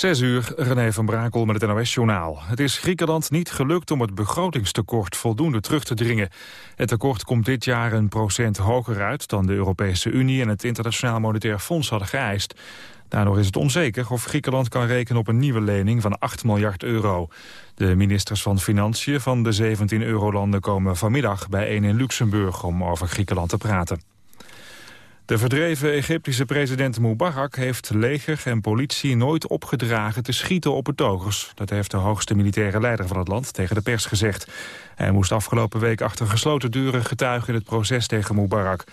Zes uur, René van Brakel met het NOS-journaal. Het is Griekenland niet gelukt om het begrotingstekort voldoende terug te dringen. Het tekort komt dit jaar een procent hoger uit dan de Europese Unie en het Internationaal Monetair Fonds hadden geëist. Daardoor is het onzeker of Griekenland kan rekenen op een nieuwe lening van 8 miljard euro. De ministers van Financiën van de 17 eurolanden komen vanmiddag bijeen in Luxemburg om over Griekenland te praten. De verdreven Egyptische president Mubarak heeft leger en politie nooit opgedragen te schieten op betogers. Dat heeft de hoogste militaire leider van het land tegen de pers gezegd. Hij moest afgelopen week achter gesloten deuren getuigen in het proces tegen Mubarak.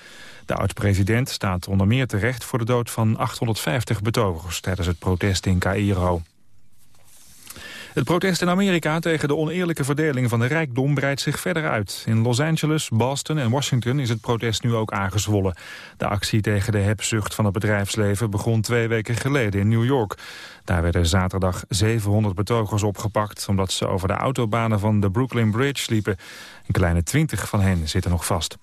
De oud-president staat onder meer terecht voor de dood van 850 betogers tijdens het protest in Cairo. Het protest in Amerika tegen de oneerlijke verdeling van de rijkdom breidt zich verder uit. In Los Angeles, Boston en Washington is het protest nu ook aangezwollen. De actie tegen de hebzucht van het bedrijfsleven begon twee weken geleden in New York. Daar werden zaterdag 700 betogers opgepakt... omdat ze over de autobanen van de Brooklyn Bridge liepen. Een kleine twintig van hen zitten nog vast.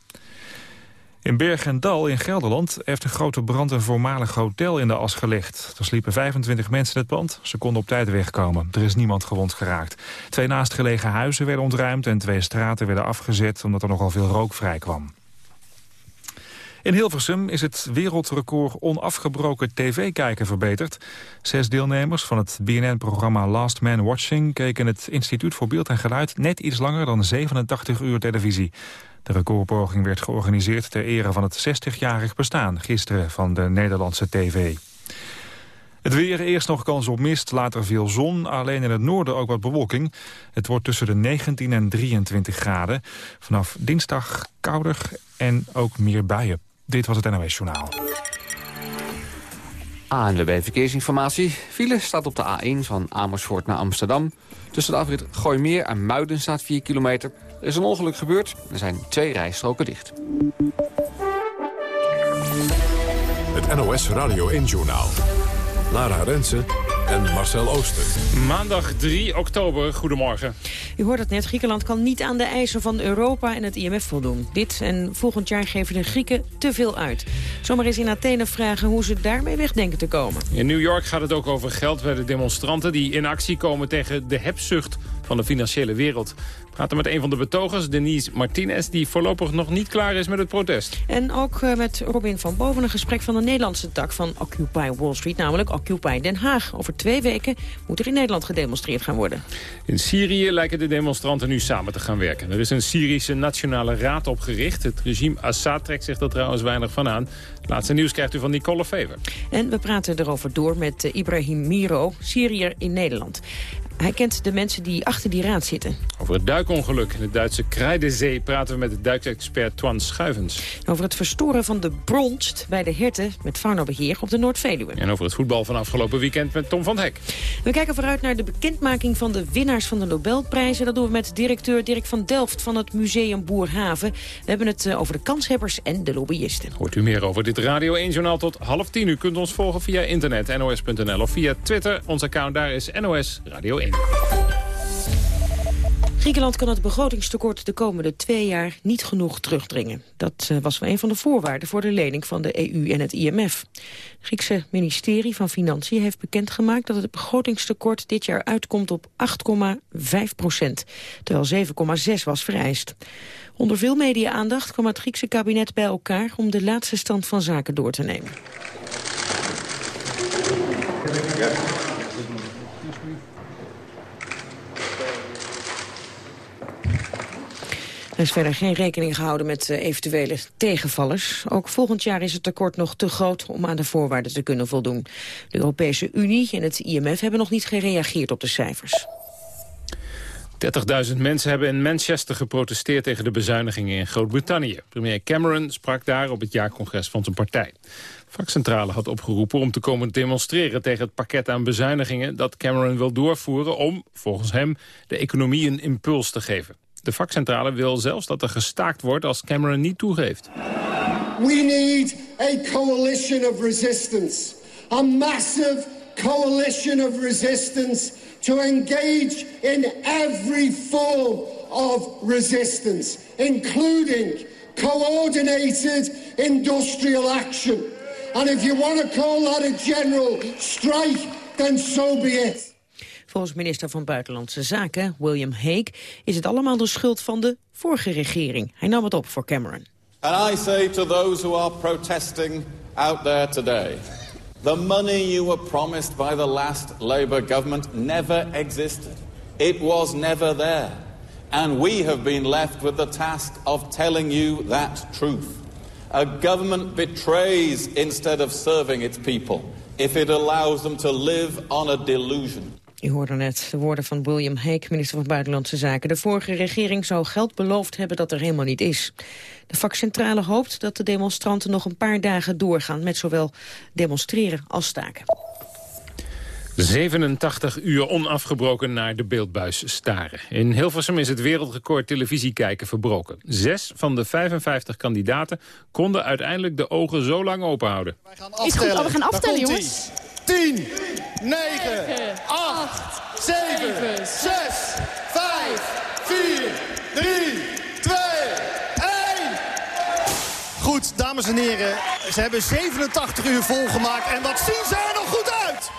In Berg en Dal in Gelderland heeft een grote brand een voormalig hotel in de as gelegd. Er sliepen 25 mensen in het pand. Ze konden op tijd wegkomen. Er is niemand gewond geraakt. Twee naastgelegen huizen werden ontruimd en twee straten werden afgezet omdat er nogal veel rook vrij kwam. In Hilversum is het wereldrecord onafgebroken tv-kijken verbeterd. Zes deelnemers van het BNN-programma Last Man Watching... keken het Instituut voor Beeld en Geluid net iets langer dan 87 uur televisie. De recordpoging werd georganiseerd ter ere van het 60-jarig bestaan gisteren van de Nederlandse tv. Het weer, eerst nog kans op mist, later veel zon. Alleen in het noorden ook wat bewolking. Het wordt tussen de 19 en 23 graden. Vanaf dinsdag kouder en ook meer buien. Dit was het NOS Journaal. ANWB Verkeersinformatie. File staat op de A1 van Amersfoort naar Amsterdam. Tussen de afrit Gooimeer en Muiden staat 4 kilometer. Er is een ongeluk gebeurd. Er zijn twee rijstroken dicht. Het NOS Radio 1-journaal. Lara Rensen en Marcel Ooster. Maandag 3 oktober, goedemorgen. U hoort het net, Griekenland kan niet aan de eisen van Europa en het IMF voldoen. Dit en volgend jaar geven de Grieken te veel uit. Zomaar eens in Athene vragen hoe ze daarmee weg denken te komen. In New York gaat het ook over geld bij de demonstranten... die in actie komen tegen de hebzucht van de financiële wereld. We praten met een van de betogers, Denise Martinez... die voorlopig nog niet klaar is met het protest. En ook eh, met Robin van Boven een gesprek van de Nederlandse tak van Occupy Wall Street... namelijk Occupy Den Haag. Over twee weken moet er in Nederland gedemonstreerd gaan worden. In Syrië lijken de demonstranten nu samen te gaan werken. Er is een Syrische Nationale Raad opgericht. Het regime Assad trekt zich er trouwens weinig van aan. Het laatste nieuws krijgt u van Nicole Fever. En we praten erover door met eh, Ibrahim Miro, Syriër in Nederland. Hij kent de mensen die achter die raad zitten. Over het duikongeluk in de Duitse Kreidezee praten we met de duikexpert Twan Schuivens. Over het verstoren van de bronst bij de herten met faunabeheer op de Noordveluwe. En over het voetbal van afgelopen weekend met Tom van Hek. We kijken vooruit naar de bekendmaking van de winnaars van de Nobelprijzen. Dat doen we met directeur Dirk van Delft van het Museum Boerhaven. We hebben het eh, over de kanshebbers en de lobbyisten. Hoort u meer over dit Radio 1-journaal tot half tien. U kunt ons volgen via internet, nos.nl of via Twitter. Ons account daar is NOS Radio 1. Griekenland kan het begrotingstekort de komende twee jaar niet genoeg terugdringen. Dat eh, was wel een van de voorwaarden voor de lening van de EU en het IMF. Het Griekse ministerie van Financiën heeft bekendgemaakt dat het begrotingstekort dit jaar uitkomt op 8,5 procent, terwijl 7,6 was vereist. Onder veel media-aandacht kwam het Griekse kabinet bij elkaar om de laatste stand van zaken door te nemen. Is verder geen rekening gehouden met eh, eventuele tegenvallers. Ook volgend jaar is het tekort nog te groot om aan de voorwaarden te kunnen voldoen. De Europese Unie en het IMF hebben nog niet gereageerd op de cijfers. 30.000 mensen hebben in Manchester geprotesteerd tegen de bezuinigingen in Groot-Brittannië. Premier Cameron sprak daar op het jaarcongres van zijn partij. Vakcentrale had opgeroepen om te komen demonstreren tegen het pakket aan bezuinigingen dat Cameron wil doorvoeren om, volgens hem, de economie een impuls te geven. De vakcentrale wil zelfs dat er gestaakt wordt als Cameron niet toegeeft. We need a coalition of resistance. A massive coalition of resistance to engage in every form of resistance, including coordinated industrial action. And if you want to call that a general strike, then so be it. Volgens minister van Buitenlandse Zaken, William Hague, is het allemaal de schuld van de vorige regering. Hij nam het op voor Cameron. And I say to those who are protesting out there today, the money you were promised by the last Labour government never existed. It was never there. And we have been left with the task of telling you that truth. A government betrays instead of serving its people if it allows them to live on a delusion. U hoorde net de woorden van William Hague, minister van Buitenlandse Zaken. De vorige regering zou geld beloofd hebben dat er helemaal niet is. De vakcentrale hoopt dat de demonstranten nog een paar dagen doorgaan... met zowel demonstreren als staken. 87 uur onafgebroken naar de beeldbuis staren. In Hilversum is het wereldrecord televisiekijken verbroken. Zes van de 55 kandidaten konden uiteindelijk de ogen zo lang openhouden. Wij gaan afstellen. Is goed, oh, we gaan aftellen, jongens. 10, 9, 8, 7, 6, 5, 4, 3, 2, 1. Goed, dames en heren. Ze hebben 87 uur volgemaakt en wat zien ze er nog goed uit?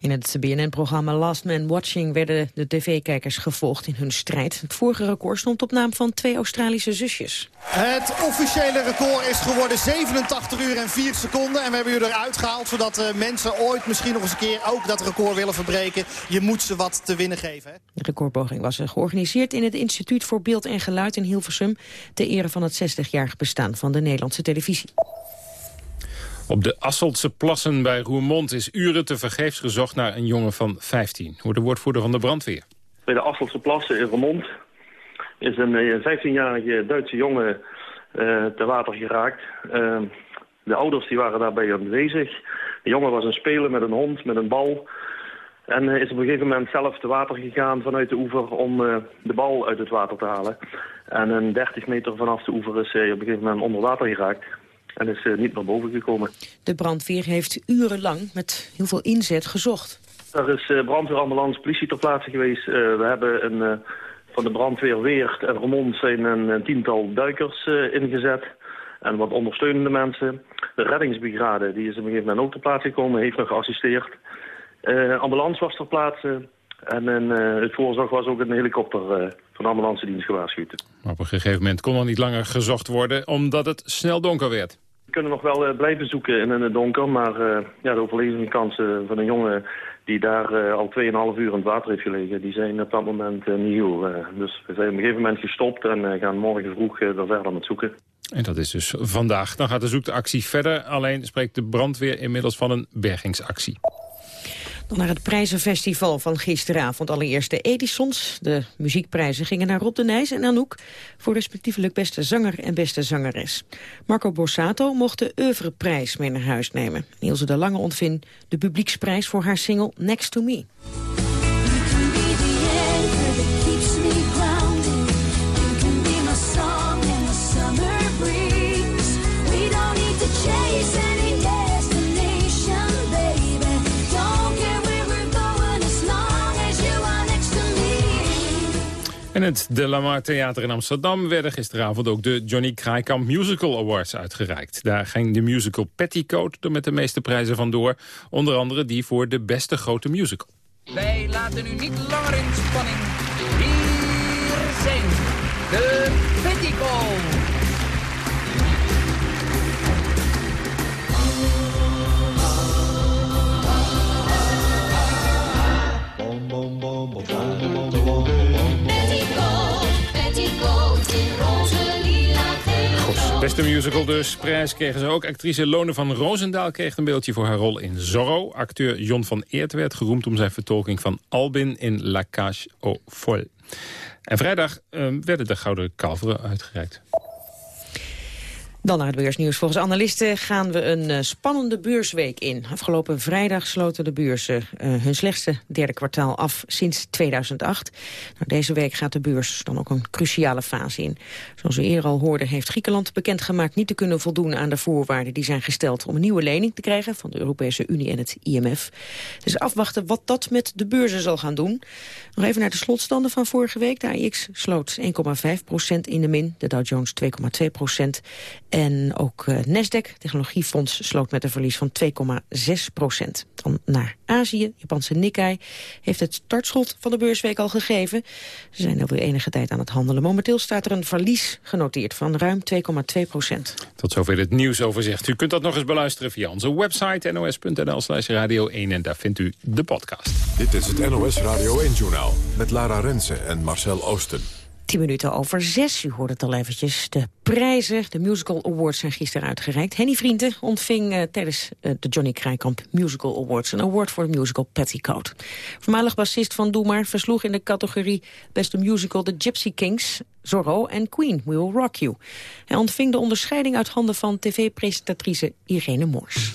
In het BNN-programma Last Man Watching werden de tv-kijkers gevolgd in hun strijd. Het vorige record stond op naam van twee Australische zusjes. Het officiële record is geworden 87 uur en 4 seconden. En we hebben u eruit gehaald zodat uh, mensen ooit misschien nog eens een keer ook dat record willen verbreken. Je moet ze wat te winnen geven. Hè? De recordpoging was georganiseerd in het Instituut voor Beeld en Geluid in Hilversum... ter ere van het 60-jarig bestaan van de Nederlandse televisie. Op de Asseltse plassen bij Roermond is uren te vergeefs gezocht naar een jongen van 15. Hoort de woordvoerder van de brandweer. Bij de Asseltse plassen in Roermond is een 15-jarige Duitse jongen uh, te water geraakt. Uh, de ouders die waren daarbij aanwezig. De jongen was een speler met een hond, met een bal. En uh, is op een gegeven moment zelf te water gegaan vanuit de oever om de bal uit het water te halen. En een 30 meter vanaf de oever is hij op een gegeven moment onder water geraakt en is uh, niet naar boven gekomen. De brandweer heeft urenlang met heel veel inzet gezocht. Er is uh, brandweer, ambulance, politie ter plaatse geweest. Uh, we hebben een, van de brandweer Weert en Remond zijn een, een tiental duikers ingezet. En wat ondersteunende mensen. De reddingsbrigade die is op een gegeven moment ook ter plaatse gekomen, heeft nog geassisteerd. ambulance was ter plaatse. En het voorzorg was ook een helikopter van de ambulance dienst gewaarschuwd. Maar op een gegeven moment kon er niet langer gezocht worden omdat het snel donker werd. Kunnen nog wel uh, blijven zoeken in, het donker, maar uh, ja, de overlevingskansen van een jongen die daar al 2,5 uur in het water heeft gelegen, die zijn op dat moment nieuw. dus we zijn op een gegeven moment gestopt en gaan morgen vroeg er verder met zoeken. En dat is dus vandaag. Dan gaat de zoekactie verder. Alleen spreekt de brandweer inmiddels van een bergingsactie. Naar het prijzenfestival van gisteravond. Allereerst de Edisons. De muziekprijzen gingen naar Rob de Nijs en Anouk... voor respectievelijk beste zanger en beste zangeres. Marco Borsato mocht de oeuvreprijs mee naar huis nemen. Nielse de Lange ontving de publieksprijs voor haar single Next to Me. In het De Lamar Theater in Amsterdam werden gisteravond ook de Johnny Kraaikamp Musical Awards uitgereikt. Daar ging de musical Petticoat er met de meeste prijzen vandoor. Onder andere die voor de beste grote musical. Wij laten u niet langer in spanning. Hier zijn de Petticoat. Beste musical dus. Prijs kregen ze ook. Actrice Lone van Roosendaal kreeg een beeldje voor haar rol in Zorro. Acteur Jon van Eert werd geroemd om zijn vertolking van Albin in La Cage au Fol. En vrijdag uh, werden de Gouden Kalveren uitgereikt. Dan naar het beursnieuws. Volgens analisten gaan we een uh, spannende beursweek in. Afgelopen vrijdag sloten de beurzen uh, hun slechtste derde kwartaal af sinds 2008. Nou, deze week gaat de beurs dan ook een cruciale fase in. Zoals we eerder al hoorden heeft Griekenland bekendgemaakt niet te kunnen voldoen aan de voorwaarden die zijn gesteld om een nieuwe lening te krijgen van de Europese Unie en het IMF. Dus afwachten wat dat met de beurzen zal gaan doen. Nog even naar de slotstanden van vorige week. De AX sloot 1,5% in de min, de Dow Jones 2,2 procent. En ook uh, Nasdaq, technologiefonds, sloot met een verlies van 2,6 procent. Dan naar Azië. Japanse Nikkei heeft het startschot van de beursweek al gegeven. Ze zijn alweer enige tijd aan het handelen. Momenteel staat er een verlies genoteerd van ruim 2,2 procent. Tot zover het nieuwsoverzicht. U kunt dat nog eens beluisteren via onze website nos.nl slash radio 1. En daar vindt u de podcast. Dit is het NOS Radio 1-journaal met Lara Rensen en Marcel Oosten. 10 minuten over zes. U hoort het al eventjes. De prijzen, de Musical Awards zijn gisteren uitgereikt. Henny Vrienden ontving uh, tijdens uh, de Johnny Krijkamp Musical Awards... een award voor de musical Petticoat. Voormalig bassist van Doe Maar versloeg in de categorie Beste Musical... de Gypsy Kings, Zorro en Queen, We Will Rock You. Hij ontving de onderscheiding uit handen van tv-presentatrice Irene Moors.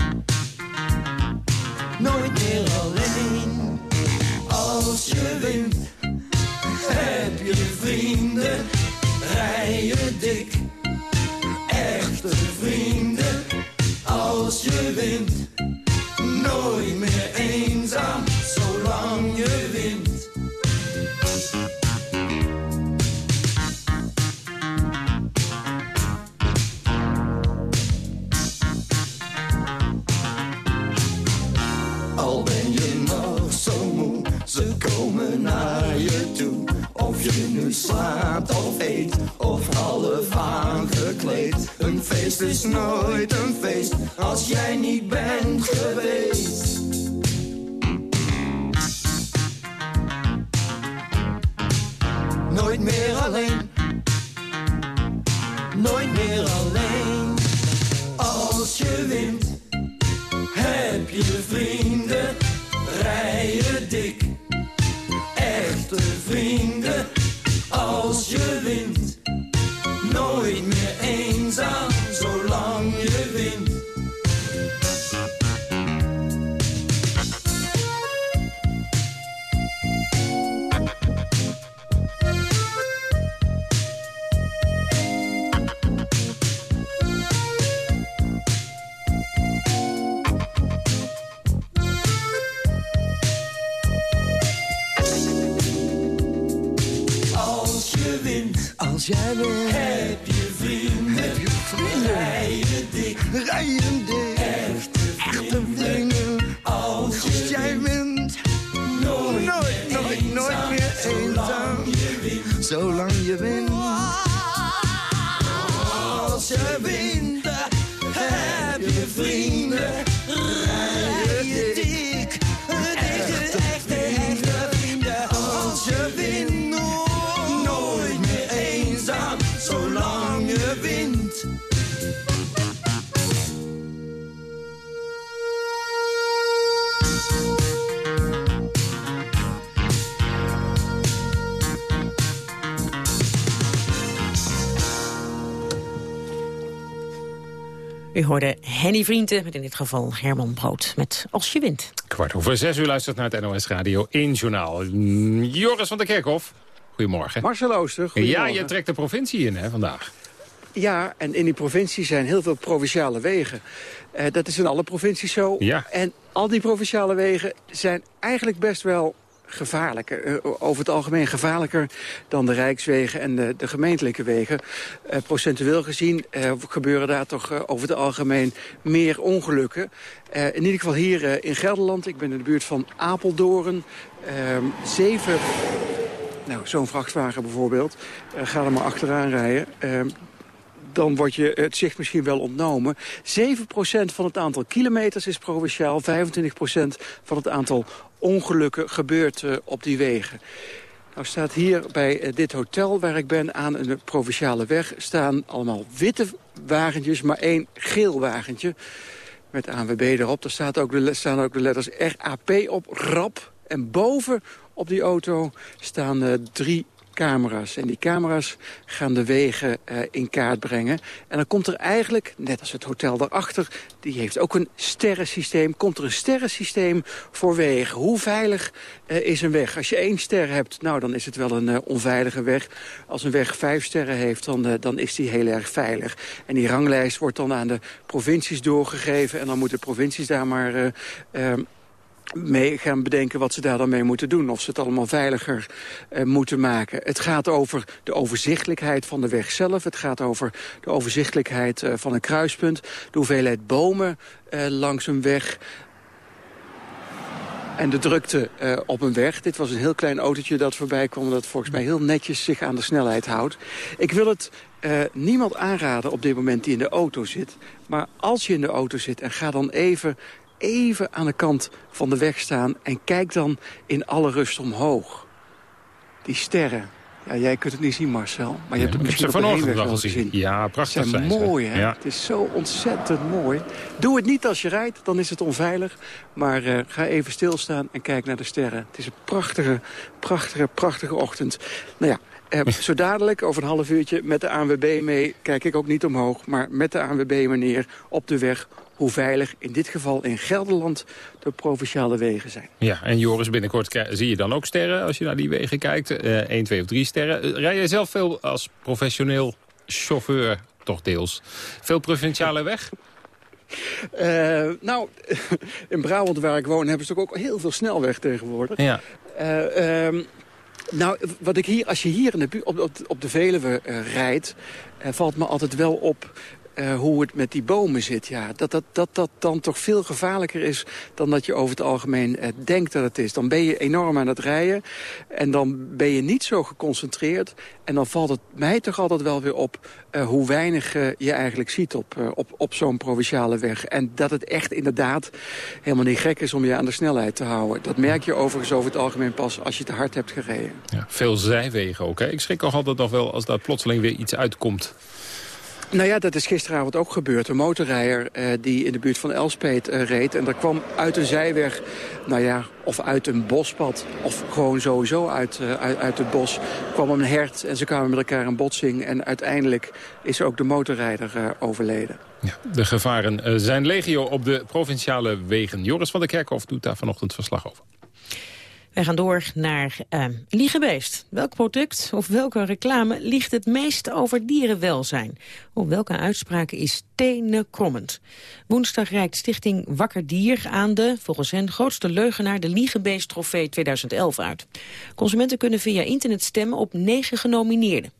Is nooit een feest, als jij niet bent geweest. Nooit meer alleen. Nooit meer alleen. Hoorde Henny Vrienden, met in dit geval Herman Brood, met Als je wint. Kwart over zes u luistert naar het NOS Radio 1 Journaal. Mm, Joris van der Kerkhof, goedemorgen. Marcel Ooster, Ja, goedemorgen. je trekt de provincie in hè, vandaag. Ja, en in die provincie zijn heel veel provinciale wegen. Eh, dat is in alle provincies zo. Ja. En al die provinciale wegen zijn eigenlijk best wel gevaarlijker. Eh, over het algemeen gevaarlijker dan de rijkswegen en de, de gemeentelijke wegen. Uh, procentueel gezien uh, gebeuren daar toch over het algemeen meer ongelukken. in ieder geval hier in Gelderland, ik ben in de buurt van Apeldoorn. Ehm, zeven, nou zo'n vrachtwagen bijvoorbeeld, ga er maar achteraan rijden ehm, dan wordt je het zicht misschien wel ontnomen. 7% van het aantal kilometers is provinciaal. 25% van het aantal ongelukken gebeurt uh, op die wegen. Nou staat hier bij uh, dit hotel waar ik ben aan een provinciale weg... staan allemaal witte wagentjes, maar één geel wagentje. Met ANWB erop. Daar staat ook de, staan ook de letters RAP op, RAP. En boven op die auto staan uh, drie camera's. En die camera's gaan de wegen uh, in kaart brengen. En dan komt er eigenlijk, net als het hotel daarachter... die heeft ook een sterrensysteem. Komt er een sterrensysteem voor wegen. Hoe veilig uh, is een weg? Als je één ster hebt, nou, dan is het wel een uh, onveilige weg. Als een weg vijf sterren heeft, dan, dan is die heel erg veilig. En die ranglijst wordt dan aan de provincies doorgegeven. En dan moeten provincies daar maar mee gaan bedenken wat ze daar dan mee moeten doen. Of ze het allemaal veiliger uh, moeten maken. Het gaat over de overzichtelijkheid van de weg zelf. Het gaat over de overzichtelijkheid uh, van een kruispunt. De hoeveelheid bomen uh, langs een weg. En de drukte uh, op een weg. Dit was een heel klein autootje dat voorbij kwam... dat volgens mij heel netjes zich aan de snelheid houdt. Ik wil het uh, niemand aanraden op dit moment die in de auto zit. Maar als je in de auto zit en ga dan even even aan de kant van de weg staan... en kijk dan in alle rust omhoog. Die sterren. Ja, jij kunt het niet zien, Marcel. Maar je hebt het misschien vanochtend wel gezien. Ja, prachtig zijn, zijn mooi, hè? Ja. Het is zo ontzettend mooi. Doe het niet als je rijdt, dan is het onveilig. Maar uh, ga even stilstaan en kijk naar de sterren. Het is een prachtige, prachtige, prachtige ochtend. Nou ja, uh, zo dadelijk, over een half uurtje, met de ANWB mee... kijk ik ook niet omhoog, maar met de ANWB meneer op de weg hoe veilig in dit geval in Gelderland de provinciale wegen zijn. Ja, en Joris, binnenkort zie je dan ook sterren als je naar die wegen kijkt. Uh, 1, 2 of 3 sterren. Uh, rij jij zelf veel als professioneel chauffeur, toch deels, veel provinciale weg? Uh, nou, in Brabant waar ik woon hebben ze ook heel veel snelweg tegenwoordig. Ja. Uh, um, nou, wat ik hier, als je hier in de, op, op, op de Veluwe uh, rijdt... valt me altijd wel op uh, hoe het met die bomen zit. Ja, dat, dat, dat dat dan toch veel gevaarlijker is dan dat je over het algemeen uh, denkt dat het is. Dan ben je enorm aan het rijden en dan ben je niet zo geconcentreerd. En dan valt het mij toch altijd wel weer op uh, hoe weinig je eigenlijk ziet op, op, op zo'n provinciale weg. En dat het echt inderdaad helemaal niet gek is om je aan de snelheid te houden. Dat merk je overigens over het algemeen pas als je te hard hebt gereden. Ja, veel zijwegen ook. Ik schrik ook altijd nog wel als daar plotseling weer iets uitkomt. Nou ja, dat is gisteravond ook gebeurd. Een motorrijder uh, die in de buurt van Elspet uh, reed. En daar kwam uit een zijweg, nou ja, of uit een bospad... of gewoon sowieso uit, uh, uit, uit, het bos, kwam een hert. En ze kwamen met elkaar in botsing. En uiteindelijk is ook de motorrijder overleden. Ja, de gevaren zijn legio op de provinciale wegen. Joris van der Kerkhof doet daar vanochtend verslag over. Wij gaan door naar uh. Welk product of welke reclame liegt het meest over dierenwelzijn? Op welke uitspraken is tenenkrommend? Woensdag reikt stichting Wakker Dier aan de, volgens hen, grootste leugenaar... de Liegebeest Trofee 2011 uit. Consumenten kunnen via internet stemmen op negen genomineerden.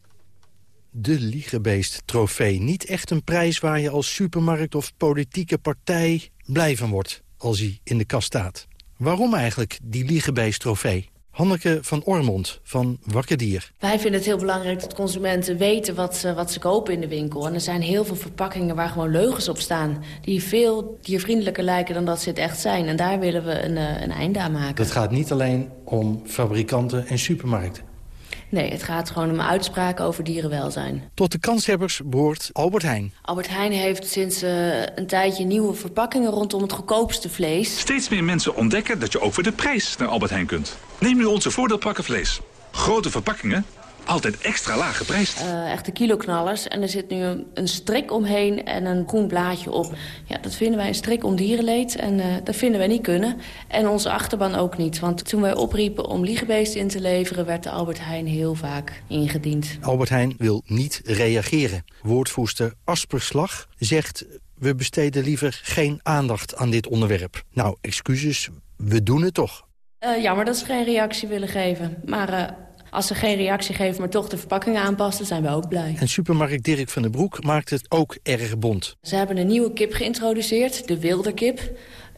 De Liegebeest Trofee. Niet echt een prijs waar je als supermarkt of politieke partij blij van wordt... als hij in de kast staat. Waarom eigenlijk die Liegebeest-trofee? Hanneke van Ormond van Wakkerdier. Wij vinden het heel belangrijk dat consumenten weten wat ze, wat ze kopen in de winkel. En er zijn heel veel verpakkingen waar gewoon leugens op staan... die veel diervriendelijker lijken dan dat ze het echt zijn. En daar willen we een, eh, een einde aan maken. Het gaat niet alleen om fabrikanten en supermarkten. Nee, het gaat gewoon om uitspraken over dierenwelzijn. Tot de kanshebbers behoort Albert Heijn. Albert Heijn heeft sinds uh, een tijdje nieuwe verpakkingen rondom het goedkoopste vlees. Steeds meer mensen ontdekken dat je ook voor de prijs naar Albert Heijn kunt. Neem nu onze voordeelpakken vlees. Grote verpakkingen, altijd extra laag geprijsd. Uh, echte kiloknallers. En er zit nu een, een, strik omheen en een groen blaadje op. Ja, dat vinden wij een strik om dierenleed. En uh, dat vinden wij niet kunnen. En onze achterban ook niet. Want toen wij opriepen om liegebeesten in te leveren... werd de Albert Heijn heel vaak ingediend. Albert Heijn wil niet reageren. Woordvoerster Asperslag zegt... we besteden liever geen aandacht aan dit onderwerp. Nou, excuses, we doen het toch. Uh, jammer dat ze geen reactie willen geven. Maar uh, als ze geen reactie geven, maar toch de verpakkingen aanpassen, zijn we ook blij. En supermarkt Dirk van den Broek maakt het ook erg bond. Ze hebben een nieuwe kip geïntroduceerd, de wilde kip.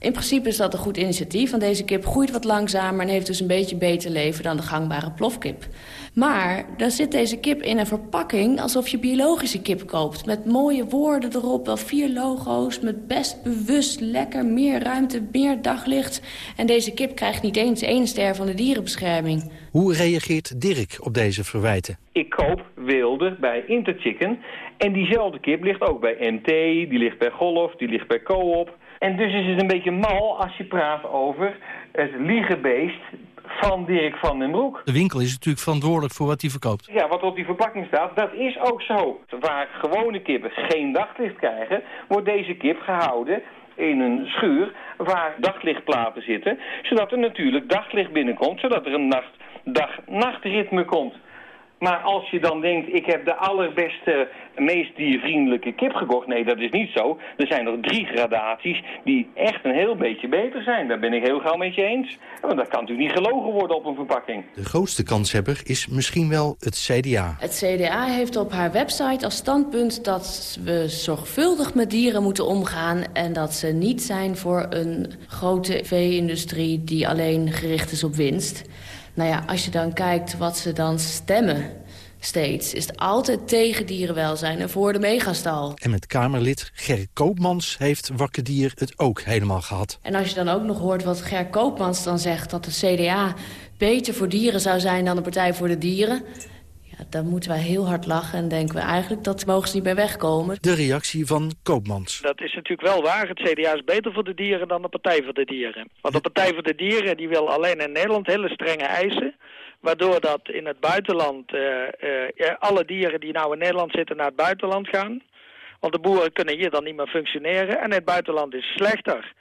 In principe is dat een goed initiatief, want deze kip groeit wat langzamer... en heeft dus een beetje beter leven dan de gangbare plofkip. Maar dan zit deze kip in een verpakking alsof je biologische kip koopt. Met mooie woorden erop, wel vier logo's, met best bewust lekker, meer ruimte, meer daglicht. En deze kip krijgt niet eens één ster van de dierenbescherming. Hoe reageert Dirk op deze verwijten? Ik koop wilde bij Interchicken en diezelfde kip ligt ook bij NT, die ligt bij Golf, die ligt bij Coop. En dus is het een beetje mal als je praat over het liegebeest van Dirk van den Broek. De winkel is natuurlijk verantwoordelijk voor wat hij verkoopt. Ja, wat op die verpakking staat, dat is ook zo. Waar gewone kippen geen daglicht krijgen, wordt deze kip gehouden in een schuur waar daglichtplaten zitten, zodat er natuurlijk daglicht binnenkomt, zodat er een nacht, dag-nachtritme komt. Maar als je dan denkt, ik heb de allerbeste, meest diervriendelijke kip gekocht. Nee, dat is niet zo. Er zijn nog drie gradaties die echt een heel beetje beter zijn. Daar ben ik heel gauw met je eens. Want dat kan natuurlijk niet gelogen worden op een verpakking. De grootste kanshebber is misschien wel het CDA. Het CDA heeft op haar website als standpunt dat we zorgvuldig met dieren moeten omgaan... en dat ze niet zijn voor een grote vee-industrie die alleen gericht is op winst... Nou ja, als je dan kijkt wat ze dan stemmen steeds... is het altijd tegen dierenwelzijn en voor de megastal. En met Kamerlid Gerrit Koopmans heeft Wakkerdier het ook helemaal gehad. En als je dan ook nog hoort wat Ger Koopmans dan zegt... dat de CDA beter voor dieren zou zijn dan de Partij voor de Dieren... Dan moeten wij heel hard lachen en denken we eigenlijk dat mogen ze niet bij wegkomen. De reactie van Koopmans. Dat is natuurlijk wel waar. Het CDA is beter voor de dieren dan de Partij voor de Dieren. Want de Partij voor de Dieren die wil alleen in Nederland hele strenge eisen. Waardoor dat in het buitenland uh, uh, alle dieren die nou in Nederland zitten naar het buitenland gaan. Want de boeren kunnen hier dan niet meer functioneren. En in het buitenland is het slechter.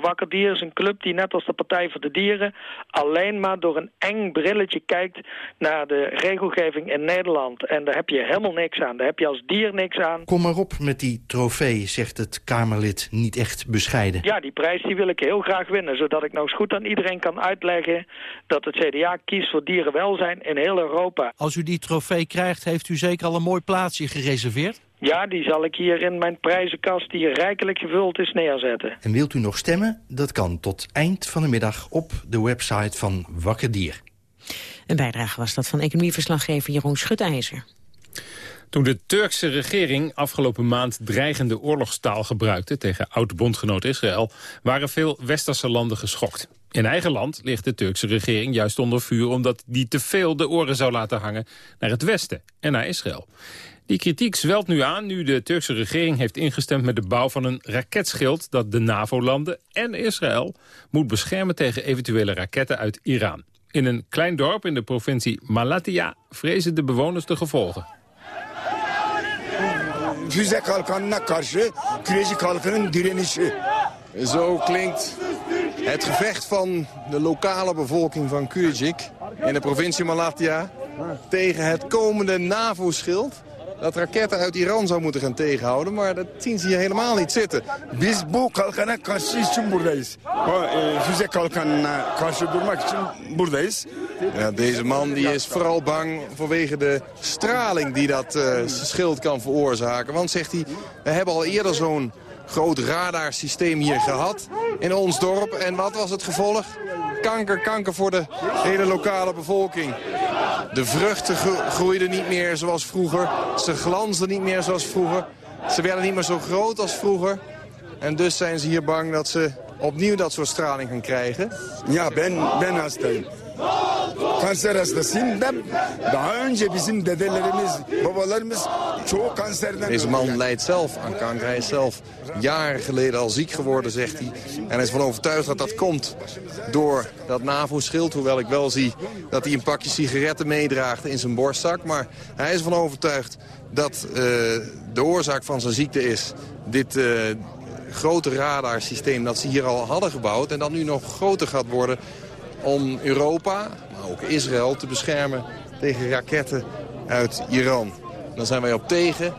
Wakker Dier is een club die net als de Partij voor de Dieren... alleen maar door een eng brilletje kijkt naar de regelgeving in Nederland. En daar heb je helemaal niks aan. Daar heb je als dier niks aan. Kom maar op met die trofee, zegt het Kamerlid niet echt bescheiden. Ja, die prijs die wil ik heel graag winnen. Zodat ik nou eens goed aan iedereen kan uitleggen... dat het CDA kiest voor dierenwelzijn in heel Europa. Als u die trofee krijgt, heeft u zeker al een mooi plaatsje gereserveerd? Ja, die zal ik hier in mijn prijzenkast, die rijkelijk gevuld is, neerzetten. En wilt u nog stemmen? Dat kan tot eind van de middag op de website van Wakker Dier. Een bijdrage was dat van economieverslaggever Jeroen Schutijzer. Toen de Turkse regering afgelopen maand dreigende oorlogstaal gebruikte tegen oud-bondgenoot Israël, waren veel westerse landen geschokt. In eigen land ligt de Turkse regering juist onder vuur omdat die te veel de oren zou laten hangen naar het westen en naar Israël. Die kritiek zwelt nu aan nu de Turkse regering heeft ingestemd met de bouw van een raketschild dat de NAVO-landen en Israël moet beschermen tegen eventuele raketten uit Iran. In een klein dorp in de provincie Malatya vrezen de bewoners de gevolgen. Zo klinkt het gevecht van de lokale bevolking van Kyrgyz in de provincie Malatya tegen het komende NAVO-schild dat raketten uit Iran zou moeten gaan tegenhouden. Maar dat zien ze hier helemaal niet zitten. Biz kalkana karşı için buradayız. Füze kalkanına karşı durmak için buradayız. Ja, deze man die is vooral bang vanwege de straling die dat uh, schild kan veroorzaken. Want, zegt hij, we hebben al eerder zo'n groot radarsysteem hier gehad in ons dorp. En wat was het gevolg? Kanker, kanker voor de hele lokale bevolking. De vruchten groeiden niet meer zoals vroeger. Ze glansden niet meer zoals vroeger. Ze werden niet meer zo groot als vroeger. En dus zijn ze hier bang dat ze opnieuw dat soort straling gaan krijgen. Ja, ben, ben. Kanser hastasıyım. Ben daha önce bizim dedelerimiz, babalarımız çoğu kanserden... Deze man leidt zelf aan kanker. Hij is zelf jaren geleden al ziek geworden, zegt hij. En hij is van overtuigd dat dat komt door dat NAVO-schild. Hoewel ik wel zie dat hij een pakje sigaretten meedraagt in zijn borstzak. Maar hij is van overtuigd dat uh, de oorzaak van zijn ziekte is dit... Uh, grote radarsysteem dat ze hier al hadden gebouwd... en dat nu nog groter gaat worden om Europa, maar ook Israël, te beschermen tegen raketten uit Iran. Daar zijn wij op tegen.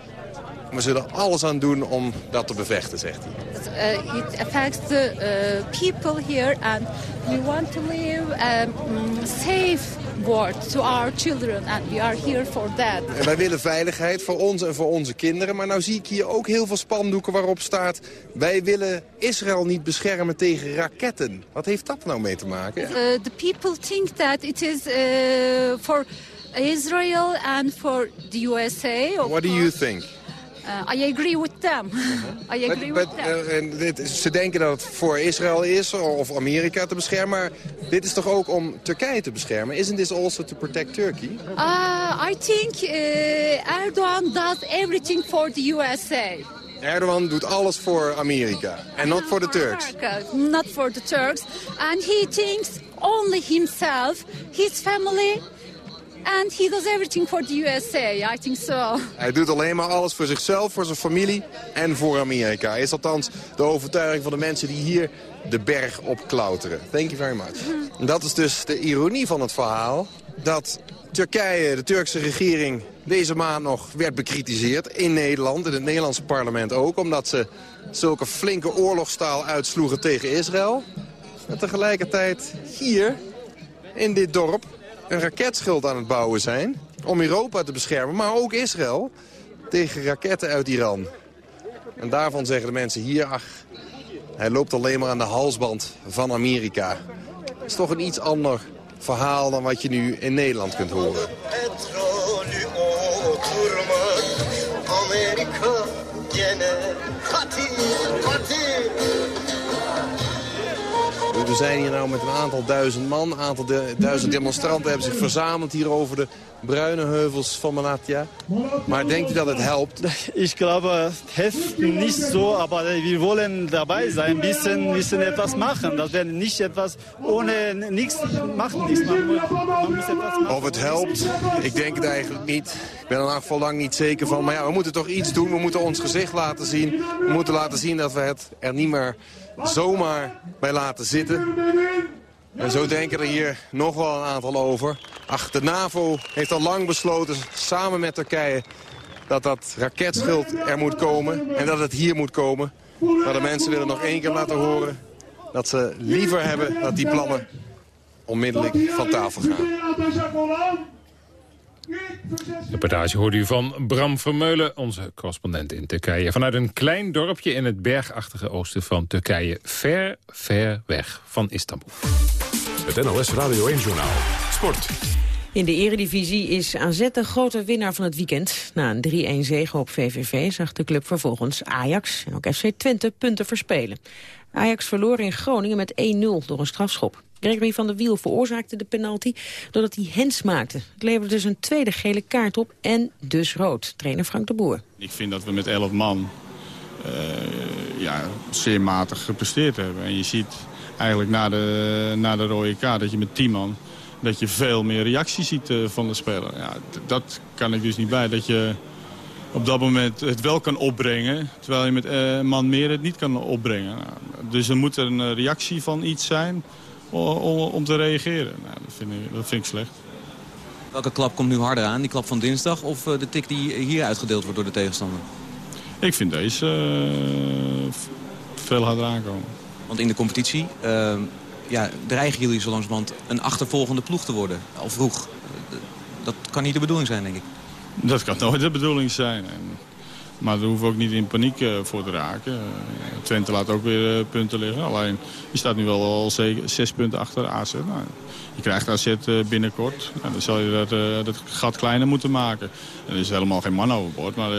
We zullen alles aan doen om dat te bevechten, zegt hij. uh, it affects the uh, people here, and we want to live um, safe world to our children, and we are here for that. En wij willen veiligheid voor ons en voor onze kinderen. Maar nou zie ik hier ook heel veel spandoeken waarop staat... wij willen Israël niet beschermen tegen raketten. Wat heeft dat nou mee te maken? Uh, the people think that it is uh, for Israel and for the USA. What do you think? Uh, I agree with them. I agree But, with them. uh, en dit, ze denken dat het voor Israël is of Amerika te beschermen. Maar dit is toch ook om Turkije te beschermen? Isn't this also to protect Turkey? Uh, I think uh, Erdogan does everything for the USA. Erdogan doet alles voor Amerika en not voor de Turks. America, not for the Turks. And he thinks only himself, his family, and he does everything for the USA. I think so. Hij doet alleen maar alles voor zichzelf, voor zijn familie en voor Amerika. Is althans de overtuiging van de mensen die hier de berg op klauteren. Thank you very much. En dat is dus de ironie van het verhaal. Dat Turkije, de Turkse regering, deze maand nog werd bekritiseerd in Nederland. In het Nederlandse parlement ook. Omdat ze zulke flinke oorlogstaal uitsloegen tegen Israël. En tegelijkertijd hier, in dit dorp, een raketschild aan het bouwen zijn. Om Europa te beschermen, maar ook Israël. Tegen raketten uit Iran. En daarvan zeggen de mensen hier, ach, hij loopt alleen maar aan de halsband van Amerika. Dat is toch een iets ander verhaal dan wat je nu in Nederland kunt horen. We zijn hier nou met een aantal duizend man. Een aantal de, duizend demonstranten hebben zich verzameld hier over de bruine heuvels van Malatya. Maar denkt u dat het helpt? Ich glaube, es hilft nicht so, aber wir wollen dabei sein, bisschen, bisschen etwas machen. Das wir nicht etwas ohne nichts machen. Nichts. Man, man muss etwas machen. Of het helpt, ik denk het eigenlijk niet. Ik ben er geval lang niet zeker van. Maar ja, we moeten toch iets doen. We moeten ons gezicht laten zien. We moeten laten zien dat we het er niet meer zomaar bij laten zitten. En zo denken er hier nog wel een aantal over. Ach, de NAVO heeft al lang besloten, samen met Turkije... dat dat raketschild er moet komen en dat het hier moet komen. Maar de mensen willen nog één keer laten horen... dat ze liever hebben dat die plannen onmiddellijk van tafel gaan. De reportage hoorde u van Bram Vermeulen, onze correspondent in Turkije. Vanuit een klein dorpje in het bergachtige oosten van Turkije. Ver, ver weg van Istanbul. Het NOS Radio 1-journaal. Sport. In de eredivisie is AZ de grote winnaar van het weekend. Na een 3-1 zege op VVV zag de club vervolgens Ajax en ook FC Twente punten verspelen. Ajax verloor in Groningen met 1-0 door een strafschop. Gregory van der Wiel veroorzaakte de penalty doordat hij hens maakte. Het leverde dus een tweede gele kaart op en dus rood. Trainer Frank de Boer. Ik vind dat we met 11 man uh, ja, zeer matig gepresteerd hebben. En je ziet eigenlijk na de, na de rode kaart dat je met 10 man... dat je veel meer reactie ziet uh, van de speler. Ja, dat kan ik dus niet bij. Dat je op dat moment het wel kan opbrengen... terwijl je met uh, man meer het niet kan opbrengen. Nou, dus er moet een reactie van iets zijn om te reageren. Nou, dat, vind ik, dat vind ik slecht. Welke klap komt nu harder aan? Die klap van dinsdag of de tik die hier uitgedeeld wordt door de tegenstander? Ik vind deze uh, veel harder aankomen. Want in de competitie uh, ja, dreigen jullie zo langzamerhand een achtervolgende ploeg te worden. Al vroeg. Dat kan niet de bedoeling zijn, denk ik. Dat kan nooit de bedoeling zijn. En, maar daar hoeven we ook niet in paniek uh, voor te raken. Uh, Twente laat ook weer uh, punten liggen. Alleen, je staat nu wel al zes punten achter AZ. Nou, je krijgt AZ binnenkort. Nou, dan zal je dat, dat, gat kleiner moeten maken. En er is helemaal geen man overboord. Maar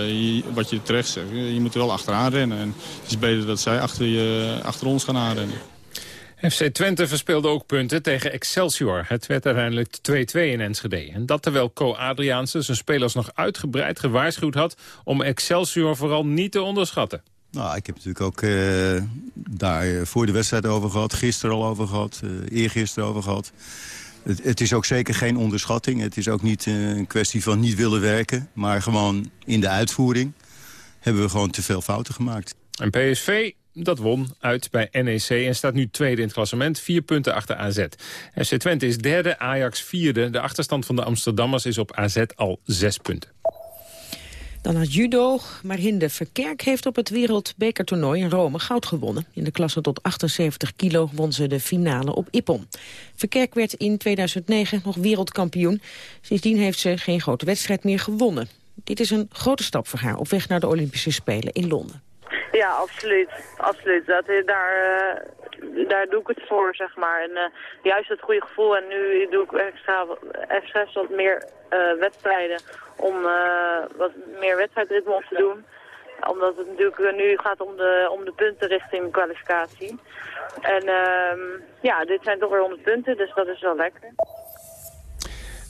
wat je terecht zegt, je moet er wel achteraan rennen. En het is beter dat zij achter, je, achter ons gaan aanrennen. FC Twente verspeelde ook punten tegen Excelsior. Het werd uiteindelijk 2-2 in Enschede. En dat terwijl Co Adriaanse zijn spelers nog uitgebreid gewaarschuwd had... om Excelsior vooral niet te onderschatten. Nou, ik heb natuurlijk ook uh, daar voor de wedstrijd over gehad. Gisteren al over gehad. Uh, eergisteren over gehad. Het, het, is ook zeker geen onderschatting. Het is ook niet uh, een kwestie van niet willen werken. Maar gewoon in de uitvoering hebben we gewoon te veel fouten gemaakt. En PSV dat won uit bij NEC en staat nu tweede in het klassement. Vier punten achter AZ. FC Twente is derde, Ajax vierde. De achterstand van de Amsterdammers is op AZ al zes punten. Dan naar judo. Marinde Verkerk heeft op het wereldbekertoernooi in Rome goud gewonnen. In de klasse tot 78 kilo won ze de finale op Ippon. Verkerk werd in 2009 nog wereldkampioen. Sindsdien heeft ze geen grote wedstrijd meer gewonnen. Dit is een grote stap voor haar op weg naar de Olympische Spelen in Londen. Ja, absoluut. absoluut. Dat, daar, uh, daar doe ik het voor, zeg maar. En uh, juist het goede gevoel. En nu doe ik extra, extra wat meer wedstrijden om wat meer wedstrijdritme op te doen. Omdat het natuurlijk nu gaat om de, om de punten richting kwalificatie. En ehm, ja, dit zijn toch weer 100 punten, dus dat is wel lekker.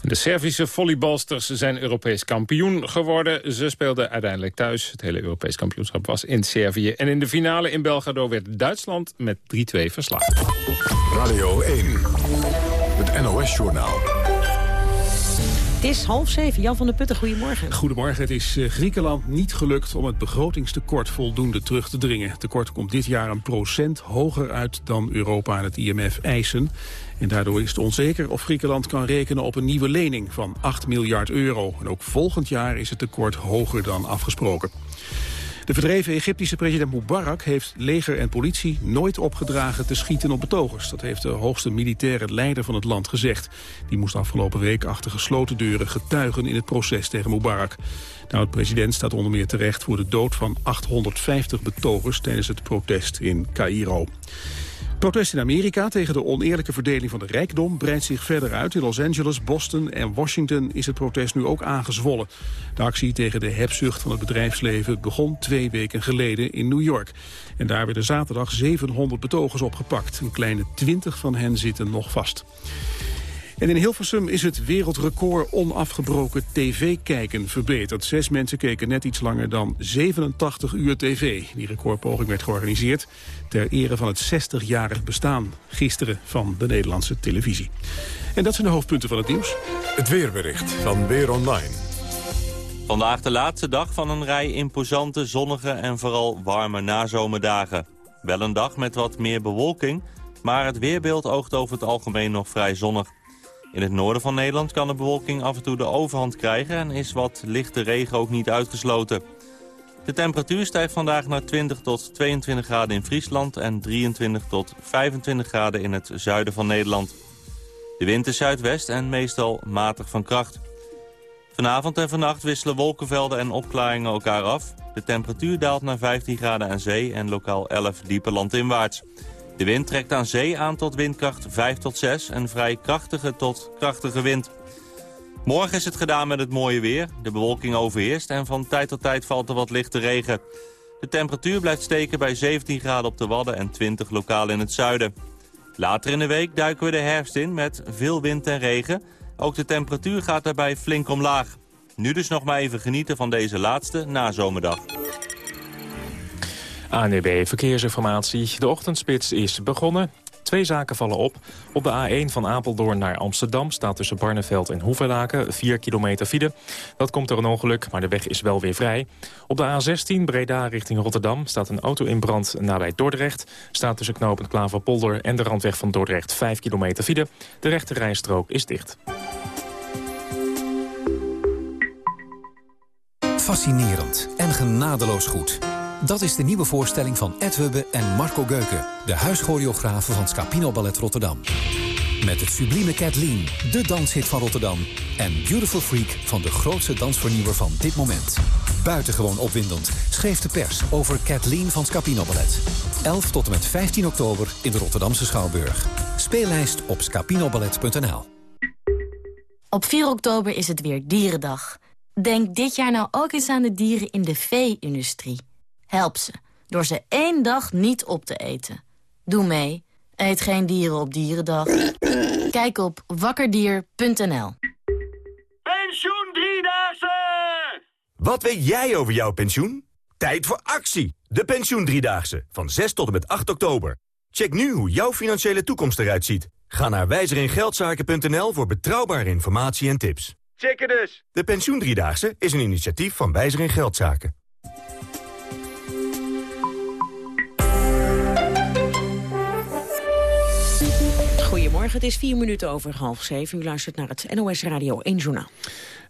De Servische volleybalsters zijn Europees kampioen geworden. Ze speelden uiteindelijk thuis. Het hele Europees kampioenschap was in Servië. En in de finale in Belgrado werd Duitsland met 3-2 verslagen. Radio 1, het NOS-journaal. Het is half zeven. Jan van der Putten, goedemorgen. Goedemorgen. Het is eh, Griekenland niet gelukt om het begrotingstekort voldoende terug te dringen. Het tekort komt dit jaar een procent hoger uit dan Europa en het IMF eisen. En daardoor is het onzeker of Griekenland kan rekenen op een nieuwe lening van 8 miljard euro. En ook volgend jaar is het tekort hoger dan afgesproken. De verdreven Egyptische president Mubarak heeft leger en politie nooit opgedragen te schieten op betogers. Dat heeft de hoogste militaire leider van het land gezegd. Die moest afgelopen week achter gesloten deuren getuigen in het proces tegen Mubarak. De oud-president staat onder meer terecht voor de dood van 850 betogers tijdens het protest in Cairo. Protest in Amerika tegen de oneerlijke verdeling van de rijkdom breidt zich verder uit. In Los Angeles, Boston en Washington is het protest nu ook aangezwollen. De actie tegen de hebzucht van het bedrijfsleven begon twee weken geleden in New York. En daar werden zaterdag 700 betogers opgepakt. Een kleine 20 van hen zitten nog vast. En in Hilversum is het wereldrecord onafgebroken tv-kijken verbeterd. Zes mensen keken net iets langer dan 87 uur tv. Die recordpoging werd georganiseerd ter ere van het 60-jarig bestaan gisteren van de Nederlandse televisie. En dat zijn de hoofdpunten van het nieuws. Het weerbericht van Weer Online. Vandaag de laatste dag van een rij imposante, zonnige en vooral warme nazomerdagen. Wel een dag met wat meer bewolking, maar het weerbeeld oogt over het algemeen nog vrij zonnig. In het noorden van Nederland kan de bewolking af en toe de overhand krijgen... en is wat lichte regen ook niet uitgesloten. De temperatuur stijgt vandaag naar 20 tot 22 graden in Friesland... en 23 tot 25 graden in het zuiden van Nederland. De wind is zuidwest en meestal matig van kracht. Vanavond en vannacht wisselen wolkenvelden en opklaringen elkaar af. De temperatuur daalt naar 15 graden aan zee en lokaal 11 diepe landinwaarts. De wind trekt aan zee aan tot windkracht 5 tot 6 en vrij krachtige tot krachtige wind. Morgen is het gedaan met het mooie weer. De bewolking overheerst en van tijd tot tijd valt er wat lichte regen. De temperatuur blijft steken bij 17 graden op de Wadden en 20 lokaal in het zuiden. Later in de week duiken we de herfst in met veel wind en regen. Ook de temperatuur gaat daarbij flink omlaag. Nu dus nog maar even genieten van deze laatste nazomerdag. ANEB Verkeersinformatie. De ochtendspits is begonnen. Twee zaken vallen op. Op de A1 van Apeldoorn naar Amsterdam staat tussen Barneveld en Hoevelaken 4 kilometer file. Dat komt door een ongeluk, maar de weg is wel weer vrij. Op de A16 Breda richting Rotterdam staat een auto in brand nabij Dordrecht. Staat tussen knooppunt Klaverpolder en de randweg van Dordrecht 5 kilometer file. De rechte rijstrook is dicht. Fascinerend en genadeloos goed. Dat is de nieuwe voorstelling van Ed Hubbe en Marco Geuken... de huischoreografen van Scapino Ballet Rotterdam. Met het sublieme Kathleen, de danshit van Rotterdam... en Beautiful Freak van de grootste dansvernieuwer van dit moment. Buitengewoon opwindend schreef de pers over Kathleen van Scapino Ballet. 11 tot en met 15 oktober in de Rotterdamse Schouwburg. Speellijst op scapinoballet.nl Op 4 oktober is het weer Dierendag. Denk dit jaar nou ook eens aan de dieren in de vee-industrie. Help ze, door ze één dag niet op te eten. Doe mee. Eet geen dieren op Dierendag. Kijk op wakkerdier.nl Pensioen Driedaagse! Wat weet jij over jouw pensioen? Tijd voor actie! De Pensioen Driedaagse, van 6 tot en met 8 oktober. Check nu hoe jouw financiële toekomst eruit ziet. Ga naar wijzeringeldzaken.nl voor betrouwbare informatie en tips. Checken dus! De Pensioen Driedaagse is een initiatief van Wijzer in Geldzaken. Het is vier minuten over half zeven. U luistert naar het NOS Radio 1 Journaal.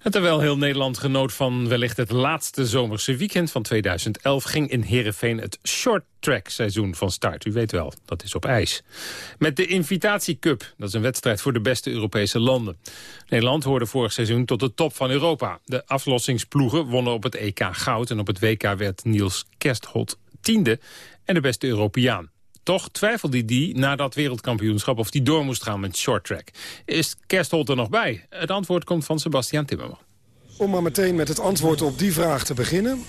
Terwijl heel Nederland genoot van wellicht het laatste zomerse weekend van 2011... ging in Heerenveen het short track seizoen van start. U weet wel, dat is op ijs. Met de Invitatie Cup, dat is een wedstrijd voor de beste Europese landen. Nederland hoorde vorig seizoen tot de top van Europa. De aflossingsploegen wonnen op het EK goud... en op het WK werd Niels Kerstholt tiende en de beste Europeaan. Toch twijfelde hij na dat wereldkampioenschap of hij door moest gaan met shorttrack. Is Kerstholt er nog bij? Het antwoord komt van Sebastian Timmerman. Om maar meteen met het antwoord op die vraag te beginnen.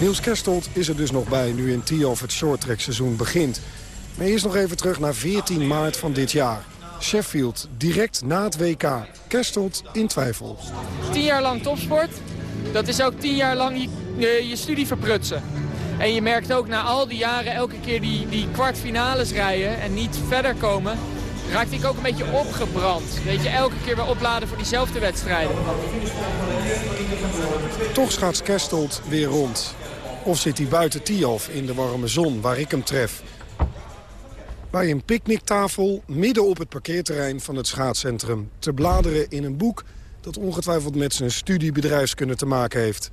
Niels Kerstholt is er dus nog bij nu in Tiof het shorttrack seizoen begint. Maar eerst nog even terug naar 14 maart van dit jaar. Sheffield, direct na het WK. Kerstholt in twijfel. Tien jaar lang topsport, dat is ook tien jaar lang je, je studie verprutsen. En je merkt ook na al die jaren elke keer die, die kwartfinales rijden en niet verder komen... raakte ik ook een beetje opgebrand. Weet je, elke keer weer opladen voor diezelfde wedstrijden. Toch schaats Kerstold weer rond. Of zit hij buiten Tialf in de warme zon waar ik hem tref. Bij een picknicktafel midden op het parkeerterrein van het schaatscentrum... te bladeren in een boek dat ongetwijfeld met zijn studiebedrijfskunde te maken heeft.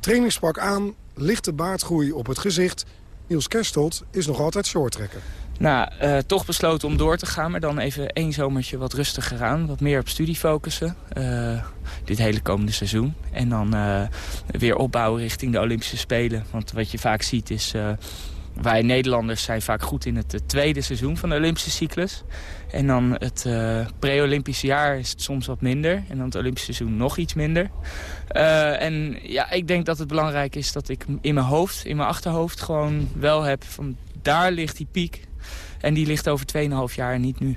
Trainingspak aan, lichte baardgroei op het gezicht. Niels Kerstold is nog altijd shorttrekker. Nou, uh, toch besloten om door te gaan, maar dan even één zomertje wat rustiger aan. Wat meer op studie focussen, uh, dit hele komende seizoen. En dan uh, weer opbouwen richting de Olympische Spelen. Want wat je vaak ziet is wij Nederlanders zijn vaak goed in het tweede seizoen van de Olympische cyclus. En dan het uh, pre-Olympische jaar is het soms wat minder. En dan het Olympische seizoen nog iets minder. Uh, en ja, ik denk dat het belangrijk is dat ik in mijn hoofd, in mijn achterhoofd... gewoon wel heb van daar ligt die piek. En die ligt over 2,5 jaar en niet nu.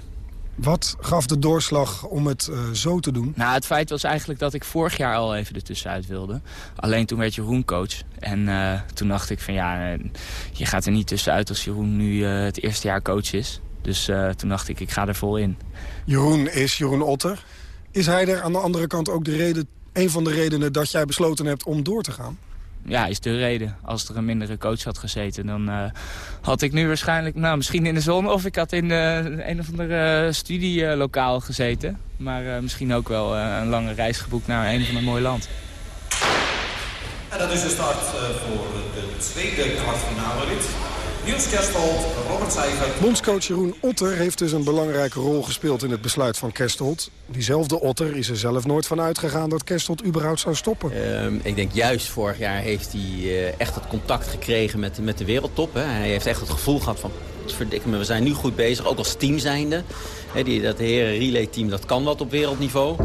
Wat gaf de doorslag om het uh, zo te doen? Nou, het feit was eigenlijk dat ik vorig jaar al even ertussenuit wilde. Alleen toen werd Jeroen coach. En uh, toen dacht ik van ja, je gaat er niet tussenuit als Jeroen nu uh, het eerste jaar coach is. Dus toen dacht ik, ik ga er vol in. Jeroen is Jeroen Otter. Is hij er aan de andere kant ook de reden, een van de redenen dat jij besloten hebt om door te gaan? Ja, is de reden. Als er een mindere coach had gezeten, dan uh, had ik nu waarschijnlijk... Nou, misschien in de zon of ik had in uh, een of ander uh, studielokaal gezeten. Maar misschien ook wel een lange reis geboekt naar een of ander mooi land. En dat is de start voor de tweede kwartfinale. Niels Kersthold, Robert Seijger. Bondscoach Jeroen Otter heeft dus een belangrijke rol gespeeld in het besluit van Kersthold. Diezelfde Otter is er zelf nooit van uitgegaan dat Kersthold überhaupt zou stoppen. Uh, ik denk juist vorig jaar heeft hij uh, echt het contact gekregen met, met de wereldtop. Hè. Hij heeft echt het gevoel gehad van, verdikke me, we zijn nu goed bezig, ook als team zijnde. Hè, die, dat heren relay team, dat kan wat op wereldniveau.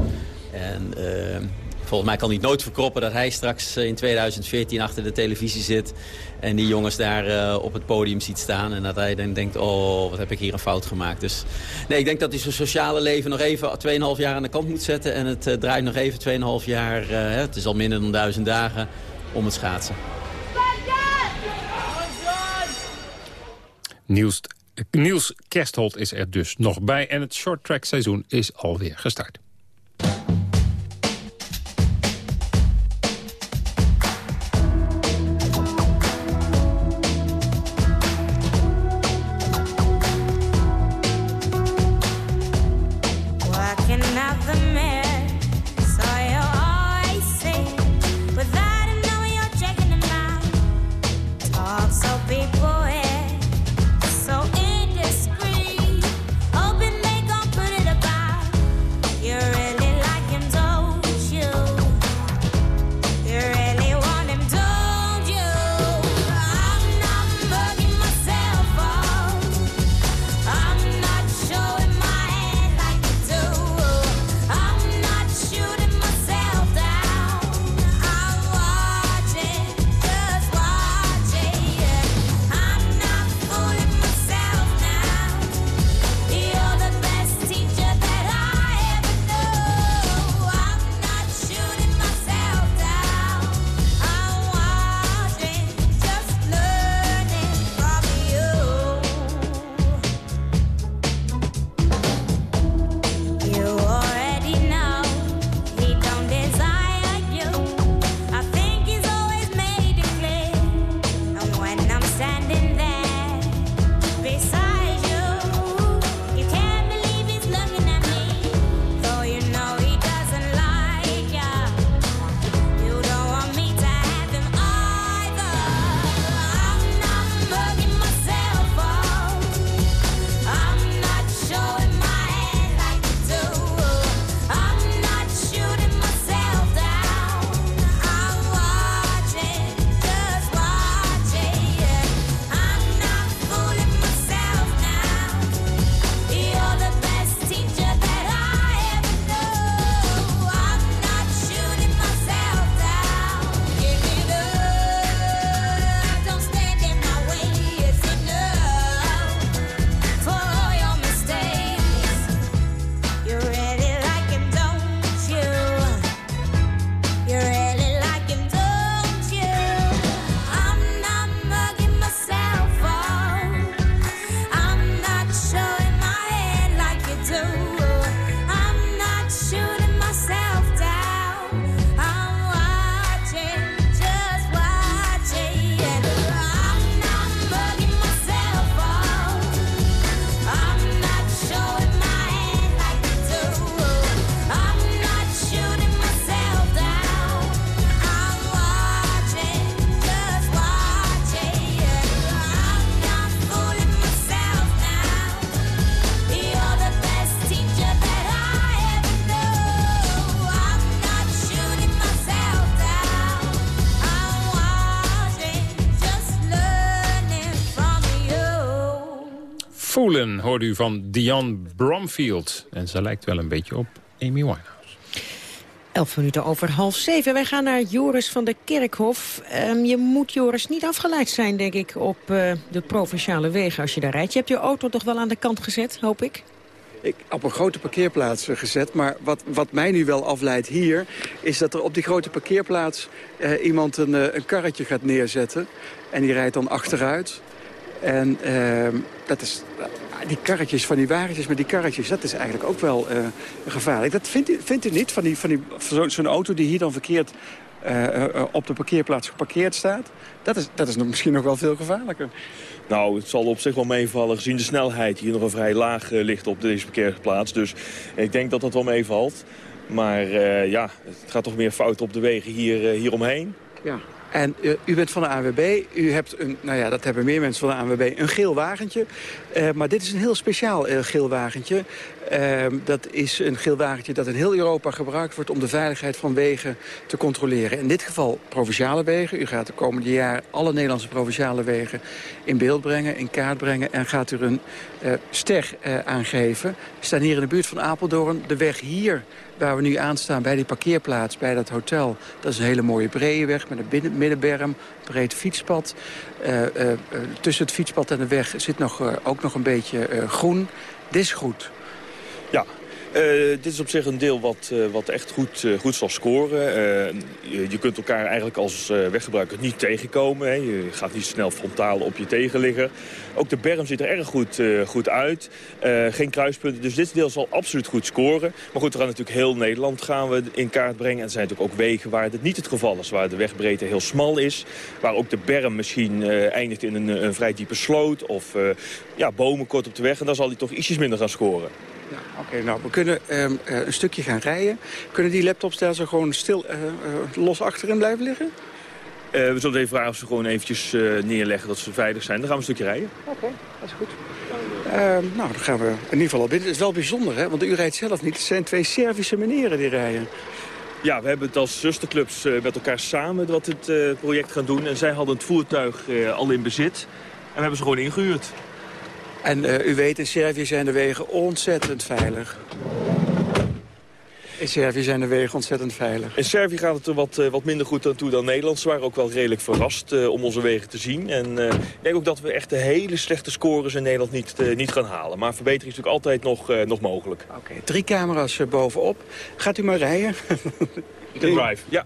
En... Uh, Volgens mij kan hij nooit verkroppen dat hij straks in 2014 achter de televisie zit... en die jongens daar uh, op het podium ziet staan. En dat hij dan denkt, oh, wat heb ik hier een fout gemaakt. Dus nee, ik denk dat hij zijn sociale leven nog even 2,5 jaar aan de kant moet zetten. En het uh, draait nog even 2,5 jaar, het is al minder dan duizend dagen, om het schaatsen. Niels, Niels Kerstholt is er dus nog bij en het shorttrack seizoen is alweer gestart. Hoorde u van Diane Bromfield. En ze lijkt wel een beetje op Amy Winehouse. Elf minuten over half zeven. Wij gaan naar Joris van de Kerkhof. Ehm, je moet, Joris, niet afgeleid zijn, denk ik, op uh, de provinciale wegen als je daar rijdt. Je hebt je auto toch wel aan de kant gezet, hoop ik? Ik op een grote parkeerplaats gezet. Maar wat, wat mij nu wel afleidt hier... is dat er op die grote parkeerplaats uh, iemand een, uh, een karretje gaat neerzetten. En die rijdt dan achteruit. En uh, dat is, die karretjes van die wagentjes met die karretjes... dat is eigenlijk ook wel uh, gevaarlijk. Dat vindt u, vindt u niet, van, die, van, die, van zo'n auto die hier dan verkeerd... Uh, op de parkeerplaats geparkeerd staat. Dat is, dat is nog, misschien nog wel veel gevaarlijker. Nou, het zal op zich wel meevallen gezien de snelheid... hier nog een vrij laag ligt op deze parkeerplaats. Dus ik denk dat dat wel meevalt. Maar uh, ja, het gaat toch meer fout op de wegen hier, uh, hieromheen. Ja, en uh, u bent van de ANWB. U hebt, een, nou ja, dat hebben meer mensen van de ANWB, een geel wagentje. Uh, maar dit is een heel speciaal uh, geel wagentje. dat is een geel wagentje dat in heel Europa gebruikt wordt... om de veiligheid van wegen te controleren. In dit geval provinciale wegen. U gaat de komende jaar alle Nederlandse provinciale wegen in beeld brengen, in kaart brengen... en gaat u een ster aangeven. We staan hier in de buurt van Apeldoorn. De weg hier waar we nu aanstaan bij die parkeerplaats, bij dat hotel... dat is een hele mooie brede weg met een middenberm, breed fietspad. Uh, uh, tussen het fietspad en de weg zit nog, ook nog een beetje groen. Dit is goed. Uh, dit is op zich een deel wat, uh, wat echt goed, uh, goed zal scoren. Je, je, kunt elkaar eigenlijk als weggebruiker niet tegenkomen. Hè. Je gaat niet snel frontaal op je tegenligger. Ook de berm ziet er erg goed, goed uit. geen kruispunten, dus dit deel zal absoluut goed scoren. Maar goed, we gaan natuurlijk heel Nederland gaan we in kaart brengen. En er zijn natuurlijk ook wegen waar dit niet het geval is. Waar de wegbreedte heel smal is. Waar ook de berm misschien eindigt in een, een, vrij diepe sloot. Of ja, bomen kort op de weg. En dan zal hij toch ietsjes minder gaan scoren. Ja, Oké, okay, nou, we kunnen um, uh, een stukje gaan rijden. Kunnen die laptops daar zo gewoon stil uh, uh, los achterin blijven liggen? we zullen even vragen of ze gewoon eventjes neerleggen dat ze veilig zijn. Dan gaan we een stukje rijden. Oké, okay, dat is goed. Ehm, nou, dan gaan we in ieder geval al binnen. Het is wel bijzonder, hè? Want u rijdt zelf niet. Het zijn twee Servische meneren die rijden. Ja, we hebben het als zusterclubs met elkaar samen wat dit project gaan doen. En zij hadden het voertuig al in bezit. En we hebben ze gewoon ingehuurd. En uh, u weet, in Servië zijn de wegen ontzettend veilig. In Servië zijn de wegen ontzettend veilig. In Servië gaat het er wat, uh, wat minder goed aan toe dan Nederland. Ze waren ook wel redelijk verrast uh, om onze wegen te zien. En uh, ik denk ook dat we echt de hele slechte scores in Nederland niet, niet gaan halen. Maar verbetering is natuurlijk altijd nog, nog mogelijk. Oké, okay, drie camera's bovenop. Gaat u maar rijden. De drive, ja.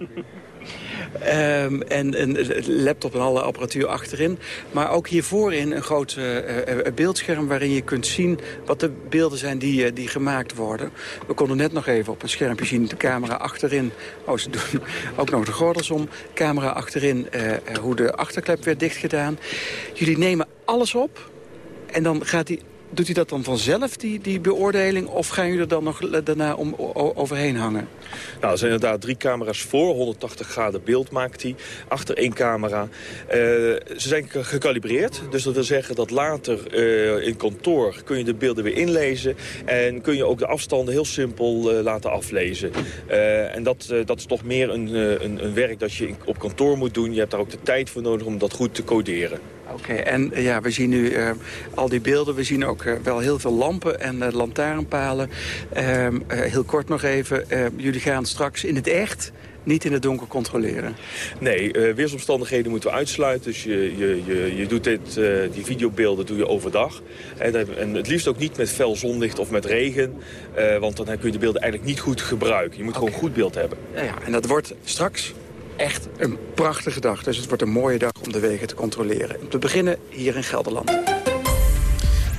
Um, en een laptop en alle apparatuur achterin. Maar ook hier voorin een groot uh, uh, beeldscherm waarin je kunt zien... wat de beelden zijn die, die gemaakt worden. We konden net nog even op een schermpje zien de camera achterin. Oh, ze doen ook nog de gordels om. Camera achterin, hoe de achterklep werd dichtgedaan. Jullie nemen alles op en dan gaat die doet hij dat dan vanzelf, die, die beoordeling? Of gaan jullie er dan nog daarna om, overheen hangen? Nou, er zijn inderdaad drie camera's voor. 180 graden beeld maakt hij. Achter één camera. Uh, ze zijn gecalibreerd. Dus dat wil zeggen dat later uh, in kantoor kun je de beelden weer inlezen. En kun je ook de afstanden heel simpel uh, laten aflezen. en dat, dat is toch meer een, een, een werk dat je op kantoor moet doen. Je hebt daar ook de tijd voor nodig om dat goed te coderen. Oké, okay, en ja, we zien nu uh, al die beelden. We zien ook uh, wel heel veel lampen en uh, lantaarnpalen. Ehm, heel kort nog even. jullie gaan straks in het echt niet in het donker controleren? Nee, uh, weersomstandigheden moeten we uitsluiten. Dus je, je, je, je doet dit, uh, die videobeelden doe je overdag. En, en, het liefst ook niet met fel zonlicht of met regen. Uh, want dan kun je de beelden eigenlijk niet goed gebruiken. Je moet okay. gewoon een goed beeld hebben. Ja, ja, en dat wordt straks echt een prachtige dag. Dus het wordt een mooie dag om de wegen te controleren. Om te beginnen hier in Gelderland.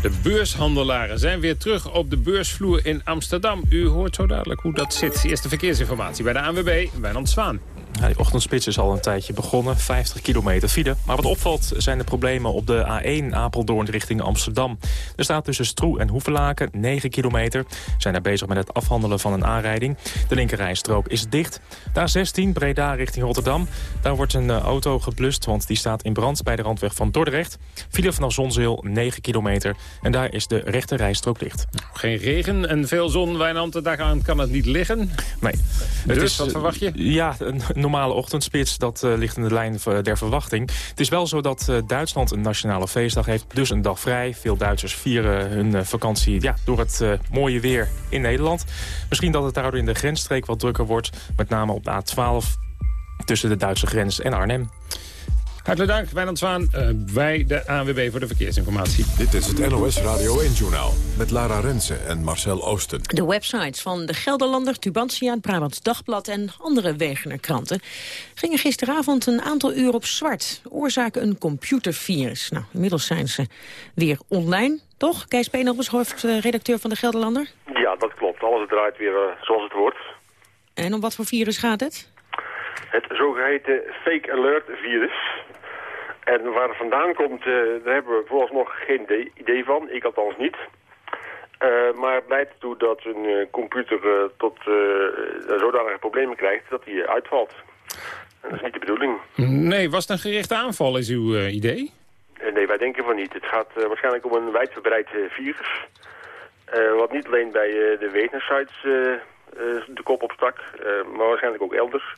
De beurshandelaren zijn weer terug op de beursvloer in Amsterdam. U hoort zo dadelijk hoe dat zit. Eerste verkeersinformatie bij de ANWB, Wijnand Zwaan. Ja, die ochtendspits is al een tijdje begonnen, 50 kilometer file. Maar wat opvalt zijn de problemen op de A1 Apeldoorn richting Amsterdam. Er staat tussen Stroe en Hoevelaken 9 kilometer. Zijn daar bezig met het afhandelen van een aanrijding. De linkerrijstrook is dicht. De A16 Breda richting Rotterdam. Daar wordt een auto geblust, want die staat in brand bij de randweg van Dordrecht. File vanaf Zonzeel 9 kilometer. En daar is de rechterrijstrook dicht. Geen regen en veel zon, Wijnand. Daar kan het niet liggen. Nee. Het dus, is, wat verwacht je? Ja, een normale ochtendspits, dat eh, ligt in de lijn der verwachting. Het is wel zo dat uh, Duitsland een nationale feestdag heeft, dus een dag vrij. Veel Duitsers vieren hun vakantie ja, door het mooie weer in Nederland. Misschien dat het daardoor in de grensstreek wat drukker wordt, met name op de A12 tussen de Duitse grens en Arnhem. Hartelijk dank, Wijnand Zwaan, uh, bij de ANWB voor de verkeersinformatie. Dit is het NOS Radio 1-journaal met Lara Rensen en Marcel Oosten. De websites van de Gelderlander, Tubantia, het Brabants Dagblad en andere Wegener kranten gingen gisteravond een aantal uur op zwart. Oorzaken een computervirus. Nou, inmiddels zijn ze weer online, toch? Kees Peenhoffers, hoofdredacteur van de Gelderlander? Ja, dat klopt. Alles draait weer uh, zoals het hoort. En om wat voor virus gaat het? Het zogeheten fake alert virus. En waar het vandaan komt, uh, daar hebben we vooralsnog geen idee van. Ik althans niet. Uh, maar het leidt ertoe dat een uh, computer tot zodanige problemen krijgt dat hij uitvalt. En dat is niet de bedoeling. Nee, was het een gerichte aanval, is uw idee? nee, wij denken van niet. Het gaat waarschijnlijk om een wijdverbreid virus. wat niet alleen bij de wetensites de kop opstak, maar waarschijnlijk ook elders.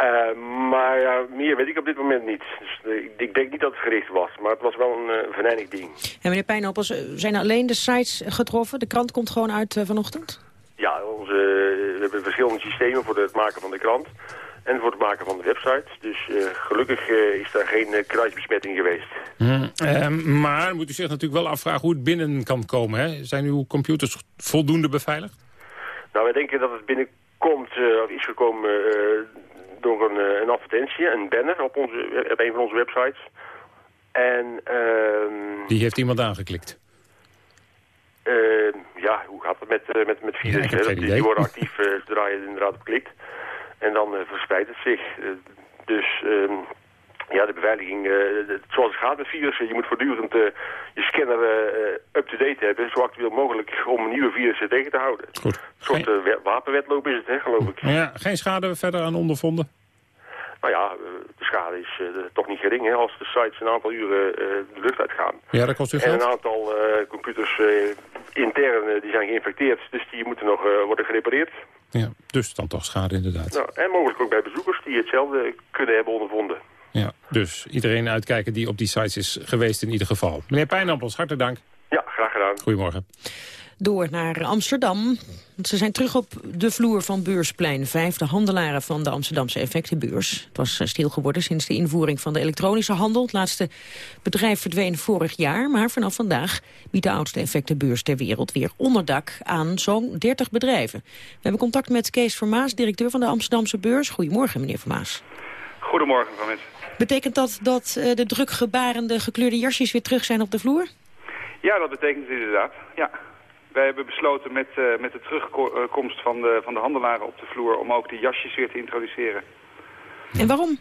Uh, maar ja, meer weet ik op dit moment niet. Dus, uh, ik, denk niet dat het gericht was, maar het was wel een uh, venijnig ding. En meneer Pijnappels, zijn alleen de sites getroffen? De krant komt gewoon uit vanochtend? Ja, onze, we hebben verschillende systemen voor het maken van de krant en voor het maken van de website. Dus gelukkig is daar geen kruisbesmetting geweest. Hmm. maar moet u zich natuurlijk wel afvragen hoe het binnen kan komen. Hè? Zijn uw computers voldoende beveiligd? Nou, wij denken dat het binnenkomt, of is gekomen door een, eh, een advertentie, een banner op, onze, op een van onze websites. En, uh, Die heeft iemand aangeklikt? Uh, ja, hoe gaat het met, uh, met, met virussen? Ja, die, worden actief zodra je inderdaad op klikt. En dan verspreidt het zich. dus ehm, ja, de beveiliging, zoals het gaat met virussen, je moet voortdurend je scanner up-to-date hebben, zo actueel mogelijk, om nieuwe virussen tegen te houden. Goed. Een soort wapenwetloop is het, hè, geloof ik. Ja, geen schade verder aan ondervonden? Nou ja, de schade is toch niet gering hè, als de sites een aantal uren de lucht uitgaan. Ja, dat kost u geld. En een aantal computers intern die zijn geïnfecteerd, dus die moeten nog worden gerepareerd. Ja, dus dan toch schade inderdaad. Nou, en mogelijk ook bij bezoekers die hetzelfde kunnen hebben ondervonden. Ja, dus iedereen uitkijken die op die sites is geweest in ieder geval. Meneer Pijnappels, hartelijk dank. Ja, graag gedaan. Goedemorgen. Door naar Amsterdam. Ze zijn terug op de vloer van Beursplein 5, de handelaren van de Amsterdamse effectenbeurs. Het was stil geworden sinds de invoering van de elektronische handel. Het laatste bedrijf verdween vorig jaar, maar vanaf vandaag biedt de oudste effectenbeurs ter wereld weer onderdak aan zo'n 30 bedrijven. We hebben contact met Kees Vermaas, directeur van de Amsterdamse beurs. Goedemorgen, meneer Vermaas. Goedemorgen, van mensen. Betekent dat dat uh, de drukgebarende gekleurde jasjes weer terug zijn op de vloer? Ja, dat betekent het inderdaad, ja. Wij hebben besloten met, uh, met de terugkomst van de, van de handelaren op de vloer... om ook de jasjes weer te introduceren. En waarom?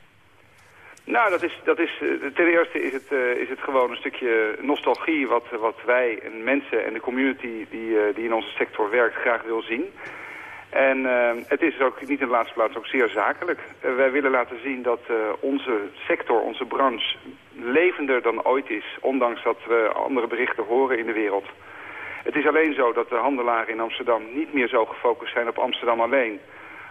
Nou, dat is, dat is, uh, ten eerste is het, uh, is het gewoon een stukje nostalgie... wat, wat wij en mensen en de community die, die in onze sector werkt graag wil zien... En uh, het is ook niet in de laatste plaats ook zeer zakelijk. Uh, wij willen laten zien dat uh, onze sector, onze branche, levender dan ooit is. Ondanks dat we andere berichten horen in de wereld. Het is alleen zo dat de handelaren in Amsterdam niet meer zo gefocust zijn op Amsterdam alleen.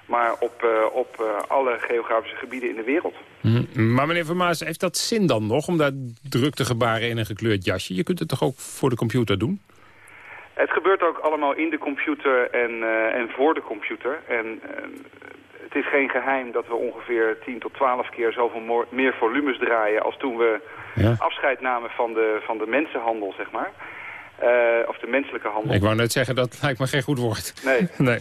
Maar op, op alle geografische gebieden in de wereld. Mm, maar meneer Vermaas, heeft dat zin dan nog om daar druk te gebaren in een gekleurd jasje? Je kunt het toch ook voor de computer doen? Het gebeurt ook allemaal in de computer en, uh, en voor de computer. En uh, het is geen geheim dat we ongeveer 10 tot 12 keer zoveel meer volumes draaien... als toen we ja. afscheid namen van de, van de mensenhandel, zeg maar. Uh, of de menselijke handel. Ik wou net zeggen, dat lijkt me geen goed woord. Nee. nee.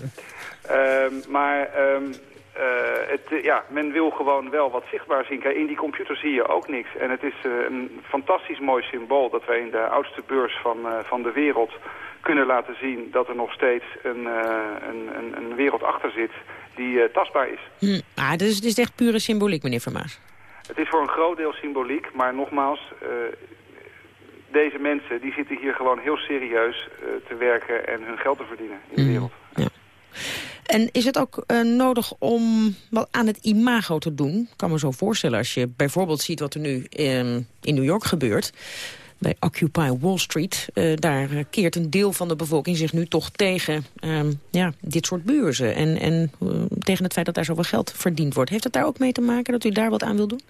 maar... Um, uh, het, ja, men wil gewoon wel wat zichtbaar zien. Kijk, in die computer zie je ook niks. En het is uh, een fantastisch mooi symbool dat wij in de oudste beurs van, uh, van de wereld kunnen laten zien dat er nog steeds een, een, een, een, wereld achter zit die tastbaar is. Hm. Ah, dus het is echt pure symboliek, meneer Vermaas. Het is voor een groot deel symboliek, maar nogmaals, deze mensen die zitten hier gewoon heel serieus te werken en hun geld te verdienen in de hm. wereld. Ja. En is het ook uh, nodig om wat aan het imago te doen? Ik kan me zo voorstellen als je bijvoorbeeld ziet wat er nu in, in New York gebeurt. bij Occupy Wall Street. Uh, daar keert een deel van de bevolking zich nu toch tegen ehm, ja, dit soort beurzen. En, en tegen het feit dat daar zoveel geld verdiend wordt. Heeft het daar ook mee te maken dat u daar wat aan wil doen?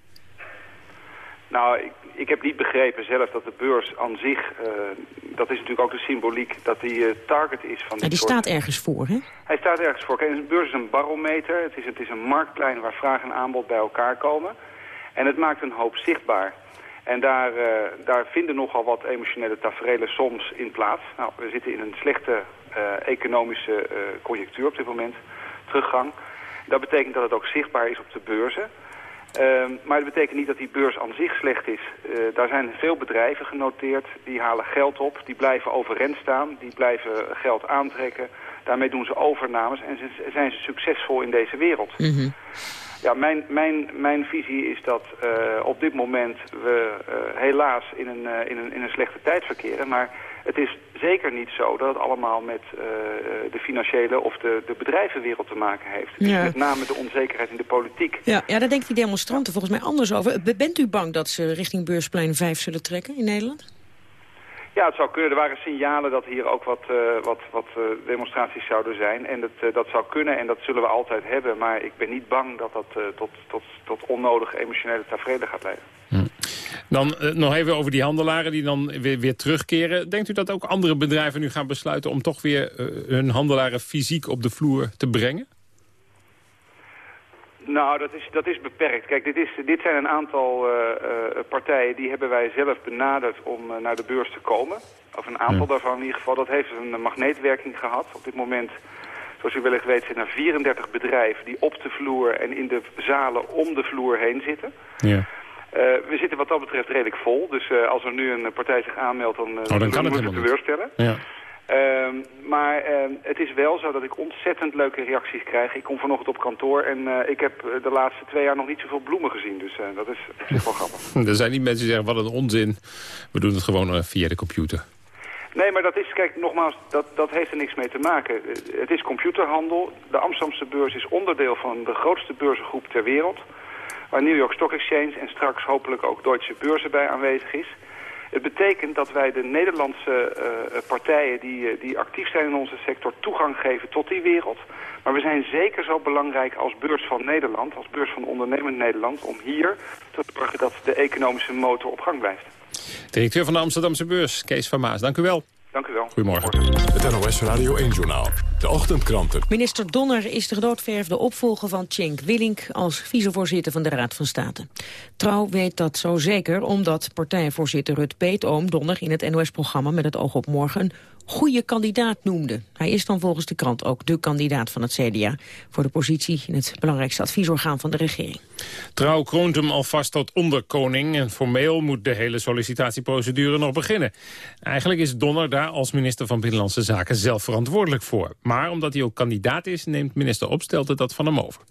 Nou, ik, ik heb niet begrepen zelf dat de beurs aan zich... Uh, dat is natuurlijk ook de symboliek dat die uh, target is van ja, die staat ergens voor, hè? Hij staat ergens voor. Kijk, een beurs is een barometer. Het is, het is een marktplein waar vraag en aanbod bij elkaar komen. En het maakt een hoop zichtbaar. En daar, uh, daar vinden nogal wat emotionele tafereelen soms in plaats. Nou, we zitten in een slechte economische conjunctuur op dit moment. Teruggang. Dat betekent dat het ook zichtbaar is op de beurzen. Uh, maar dat betekent niet dat die beurs aan zich slecht is. Uh, daar zijn veel bedrijven genoteerd, die halen geld op, die blijven overeind staan, die blijven geld aantrekken. Daarmee doen ze overnames en ze, zijn ze succesvol in deze wereld. Mm -hmm. Ja, mijn, mijn, mijn visie is dat uh, op dit moment we uh, helaas in een, in, een, in een slechte tijd verkeren. Maar het is zeker niet zo dat het allemaal met uh, de financiële of de, de bedrijvenwereld te maken heeft. Ja. Met name de onzekerheid in de politiek. Ja, ja, daar denken die demonstranten volgens mij anders over. Bent u bang dat ze richting Beursplein 5 zullen trekken in Nederland? Ja, het zou kunnen. Er waren signalen dat hier ook wat, uh, wat, wat uh, demonstraties zouden zijn. En dat, uh, dat zou kunnen en dat zullen we altijd hebben. Maar ik ben niet bang dat dat tot, tot, tot onnodige emotionele tafereelen gaat leiden. Hm. Dan nog even over die handelaren die dan weer, weer terugkeren. Denkt u dat ook andere bedrijven nu gaan besluiten om toch weer hun handelaren fysiek op de vloer te brengen? Nou, dat is, dat is beperkt. Kijk, dit, is, dit zijn een aantal uh, uh, partijen die hebben wij zelf benaderd om uh, naar de beurs te komen. Of een aantal ja. daarvan in ieder geval. Dat heeft een magneetwerking gehad. Op dit moment, zoals u wellicht weet, zijn er 34 bedrijven die op de vloer en in de zalen om de vloer heen zitten. Ja. we zitten wat dat betreft redelijk vol. Dus als er nu een partij zich aanmeldt, dan, oh, dan kan het we teleurstellen. Ja. Uh, maar uh, het is wel zo dat ik ontzettend leuke reacties krijg. Ik kom vanochtend op kantoor en uh, ik heb de laatste twee jaar nog niet zoveel bloemen gezien. Dus dat is op zich wel grappig. er zijn niet mensen die zeggen, wat een onzin. We doen het gewoon via de computer. Nee, maar dat is, kijk, nogmaals, dat, dat heeft er niks mee te maken. Het is computerhandel. De Amsterdamse beurs is onderdeel van de grootste beurzengroep ter wereld. Waar New York Stock Exchange en straks hopelijk ook Deutsche Börse bij aanwezig is. Het betekent dat wij de Nederlandse uh, partijen die, uh, die actief zijn in onze sector toegang geven tot die wereld. Maar we zijn zeker zo belangrijk als beurs van Nederland, als beurs van ondernemend Nederland, om hier te zorgen dat de economische motor op gang blijft. Directeur van de Amsterdamse beurs, Kees van Maas, dank u wel. Dank u wel. Goedemorgen. Het NOS Radio 1-journaal. De ochtendkranten. Minister Donner is de gedoodverfde opvolger van Cenk Willink... als vicevoorzitter van de Raad van State. Trouw weet dat zo zeker omdat partijvoorzitter Rut Peetoom Donner... in het NOS-programma Met het oog op morgen... een goede kandidaat noemde. Hij is dan volgens de krant ook de kandidaat van het CDA... voor de positie in het belangrijkste adviesorgaan van de regering. Trouw kroont hem alvast tot onderkoning... en formeel moet de hele sollicitatieprocedure nog beginnen. Eigenlijk is Donner daar als minister van Binnenlandse Zaken zelf verantwoordelijk voor. Maar omdat hij ook kandidaat is, neemt minister Opstelten dat van hem over.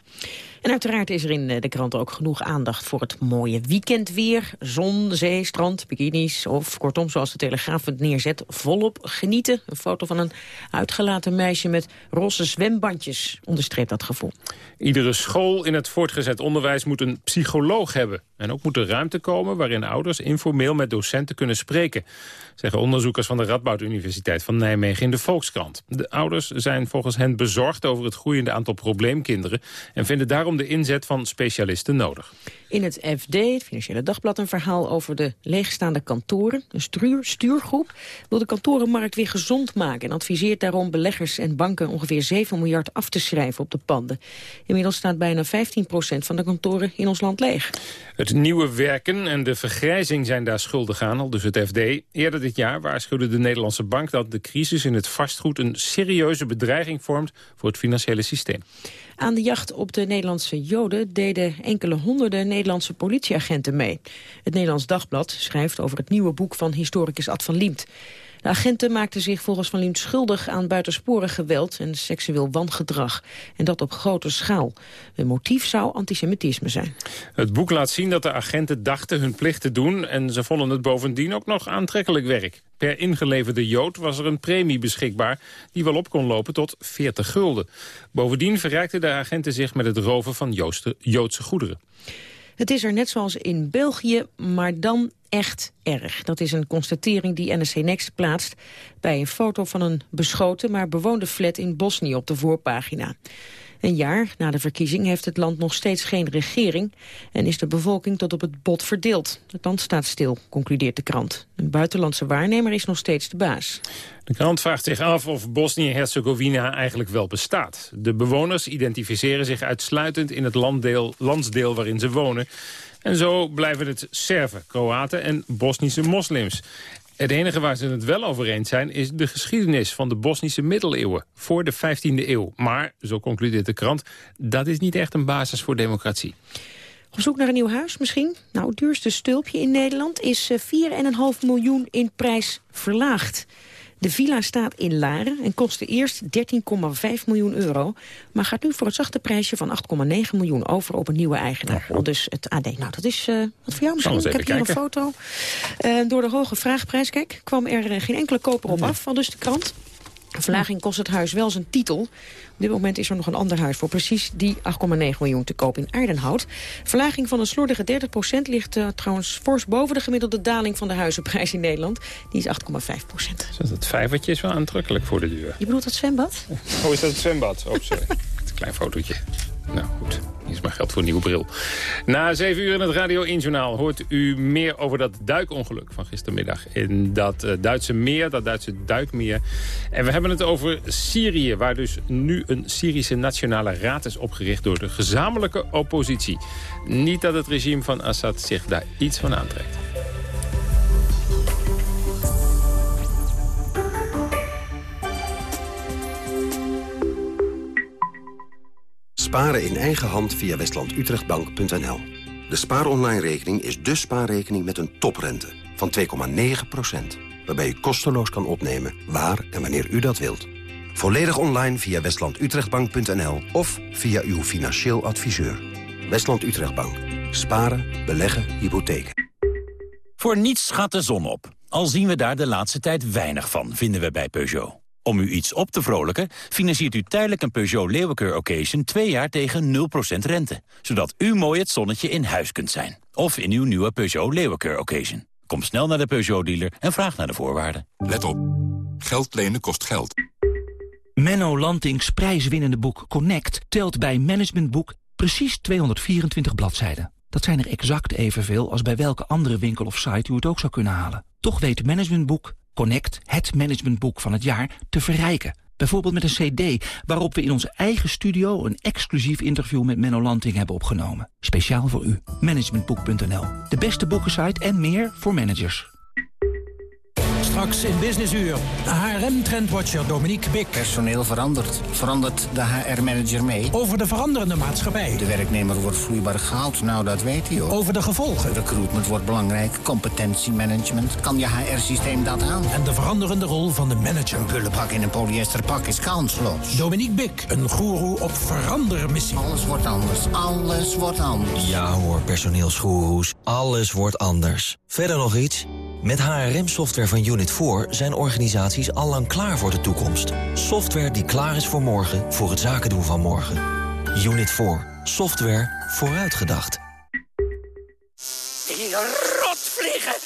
En uiteraard is er in de krant ook genoeg aandacht voor het mooie weekendweer. Zon, zee, strand, bikinis of kortom, zoals de Telegraaf het neerzet, volop genieten. Een foto van een uitgelaten meisje met roze zwembandjes onderstreept dat gevoel. Iedere school in het voortgezet onderwijs moet een psycholoog hebben. En ook moet er ruimte komen waarin ouders informeel met docenten kunnen spreken. Zeggen onderzoekers van de Radboud Universiteit van Nijmegen in de Volkskrant. De ouders zijn volgens hen bezorgd over het groeiende aantal probleemkinderen... en vinden daarom de inzet van specialisten nodig. In het FD, het Financiële Dagblad, een verhaal over de leegstaande kantoren. Een stuur, stuurgroep wil de kantorenmarkt weer gezond maken... en adviseert daarom beleggers en banken ongeveer 7 miljard af te schrijven op de panden. Inmiddels staat bijna 15% van de kantoren in ons land leeg. Het nieuwe werken en de vergrijzing zijn daar schuldig aan, al dus het FD. Eerder dit jaar waarschuwde de Nederlandse bank dat de crisis in het vastgoed... een serieuze bedreiging vormt voor het financiële systeem. Aan de jacht op de Nederlandse Joden deden enkele honderden Nederlandse politieagenten mee. Het Nederlands Dagblad schrijft over het nieuwe boek van historicus Ad van Liemt. De agenten maakten zich volgens Van Liemt schuldig aan buitensporig geweld en seksueel wangedrag. En dat op grote schaal. Het motief zou antisemitisme zijn. Het boek laat zien dat de agenten dachten hun plicht te doen... en ze vonden het bovendien ook nog aantrekkelijk werk. Per ingeleverde Jood was er een premie beschikbaar... die wel op kon lopen tot 40 gulden. Bovendien verrijkten de agenten zich met het roven van Joodse goederen. Het is er net zoals in België, maar dan echt erg. Dat is een constatering die NSC Next plaatst... bij een foto van een beschoten maar bewoonde flat in Bosnië op de voorpagina. Een jaar na de verkiezing heeft het land nog steeds geen regering... en is de bevolking tot op het bot verdeeld. Het land staat stil, concludeert de krant. Een buitenlandse waarnemer is nog steeds de baas. De krant vraagt zich af of Bosnië-Herzegovina eigenlijk wel bestaat. De bewoners identificeren zich uitsluitend in het landdeel, landsdeel waarin ze wonen... En zo blijven het Serven, Kroaten en Bosnische moslims. Het enige waar ze het wel over eens zijn is de geschiedenis van de Bosnische middeleeuwen voor de 15e eeuw. Maar, zo concludeert de krant, dat is niet echt een basis voor democratie. Op zoek naar een nieuw huis misschien? Nou, het duurste stulpje in Nederland is 4,5 eh, miljoen in prijs verlaagd. De villa staat in Laren en kostte eerst 13,5 miljoen euro... maar gaat nu voor het zachte prijsje van 8,9 miljoen over op een nieuwe eigenaar. Oh, dus het AD. Nou, dat is uh, wat voor jou misschien. Ik heb hier een foto. Uh, door de hoge vraagprijs, kijk, kwam er uh, geen enkele koper op af, al dus de krant. Verlaging kost het huis wel zijn titel. Op dit moment is er nog een ander huis voor precies die 8,9 miljoen te koop in Aardenhout. Verlaging van een slordige 30% ligt uh, trouwens fors boven de gemiddelde daling van de huizenprijs in Nederland. Die is 8,5 procent. Het vijvertje is wel aantrekkelijk voor de duur. Je bedoelt het zwembad? Oh, is dat het zwembad? Oh, sorry. een klein fotootje. Nou goed, is maar geld voor een nieuwe bril. Na zeven uur in het Radio 1 Journaal hoort u meer over dat duikongeluk van gistermiddag. In dat uh, Duitse meer, dat Duitse duikmeer. En we hebben het over Syrië, waar dus nu een Syrische Nationale Raad is opgericht door de gezamenlijke oppositie. Niet dat het regime van Assad zich daar iets van aantrekt. Sparen in eigen hand via westlandutrechtbank.nl. De spaaronline-rekening is de spaarrekening met een toprente van 2,9%. Waarbij u kosteloos kan opnemen waar en wanneer u dat wilt. Volledig online via westlandutrechtbank.nl of via uw financieel adviseur. Westland Utrechtbank. Sparen, beleggen, hypotheken. Voor niets gaat de zon op. Al zien we daar de laatste tijd weinig van, vinden we bij Peugeot. Om u iets op te vrolijken, financiert u tijdelijk een Peugeot Leeuwenkeur Occasion... twee jaar tegen 0% rente. Zodat u mooi het zonnetje in huis kunt zijn. Of in uw nieuwe Peugeot Leeuwenkeur Occasion. Kom snel naar de Peugeot-dealer en vraag naar de voorwaarden. Let op. Geld lenen kost geld. Menno Lantings prijswinnende boek Connect telt bij Managementboek precies 224 bladzijden. Dat zijn er exact evenveel als bij welke andere winkel of site u het ook zou kunnen halen. Toch weet Managementboek Connect, het managementboek van het jaar, te verrijken. Bijvoorbeeld met een cd waarop we in onze eigen studio... een exclusief interview met Menno Lanting hebben opgenomen. Speciaal voor u. Managementboek.nl. De beste boekensite en meer voor managers. Straks in Business Uur. HRM-trendwatcher Dominique Bik. Personeel verandert. Verandert de HR-manager mee? Over de veranderende maatschappij. De werknemer wordt vloeibaar gehaald. Nou, dat weet hij ook. Over de gevolgen. Recruitment wordt belangrijk. Competentiemanagement. Kan je HR-systeem dat aan? En de veranderende rol van de manager. Een pullenpak in een polyesterpak is kansloos. Dominique Bik, een goeroe op verandermissie. Alles wordt anders. Alles wordt anders. Ja hoor, personeelsgoeroes. Alles wordt anders. Verder nog iets? Met HRM-software van Unit 4 zijn organisaties allang klaar voor de toekomst. Software die klaar is voor morgen, voor het zaken doen van morgen. Unit 4. Software vooruitgedacht. Die rotvliegen!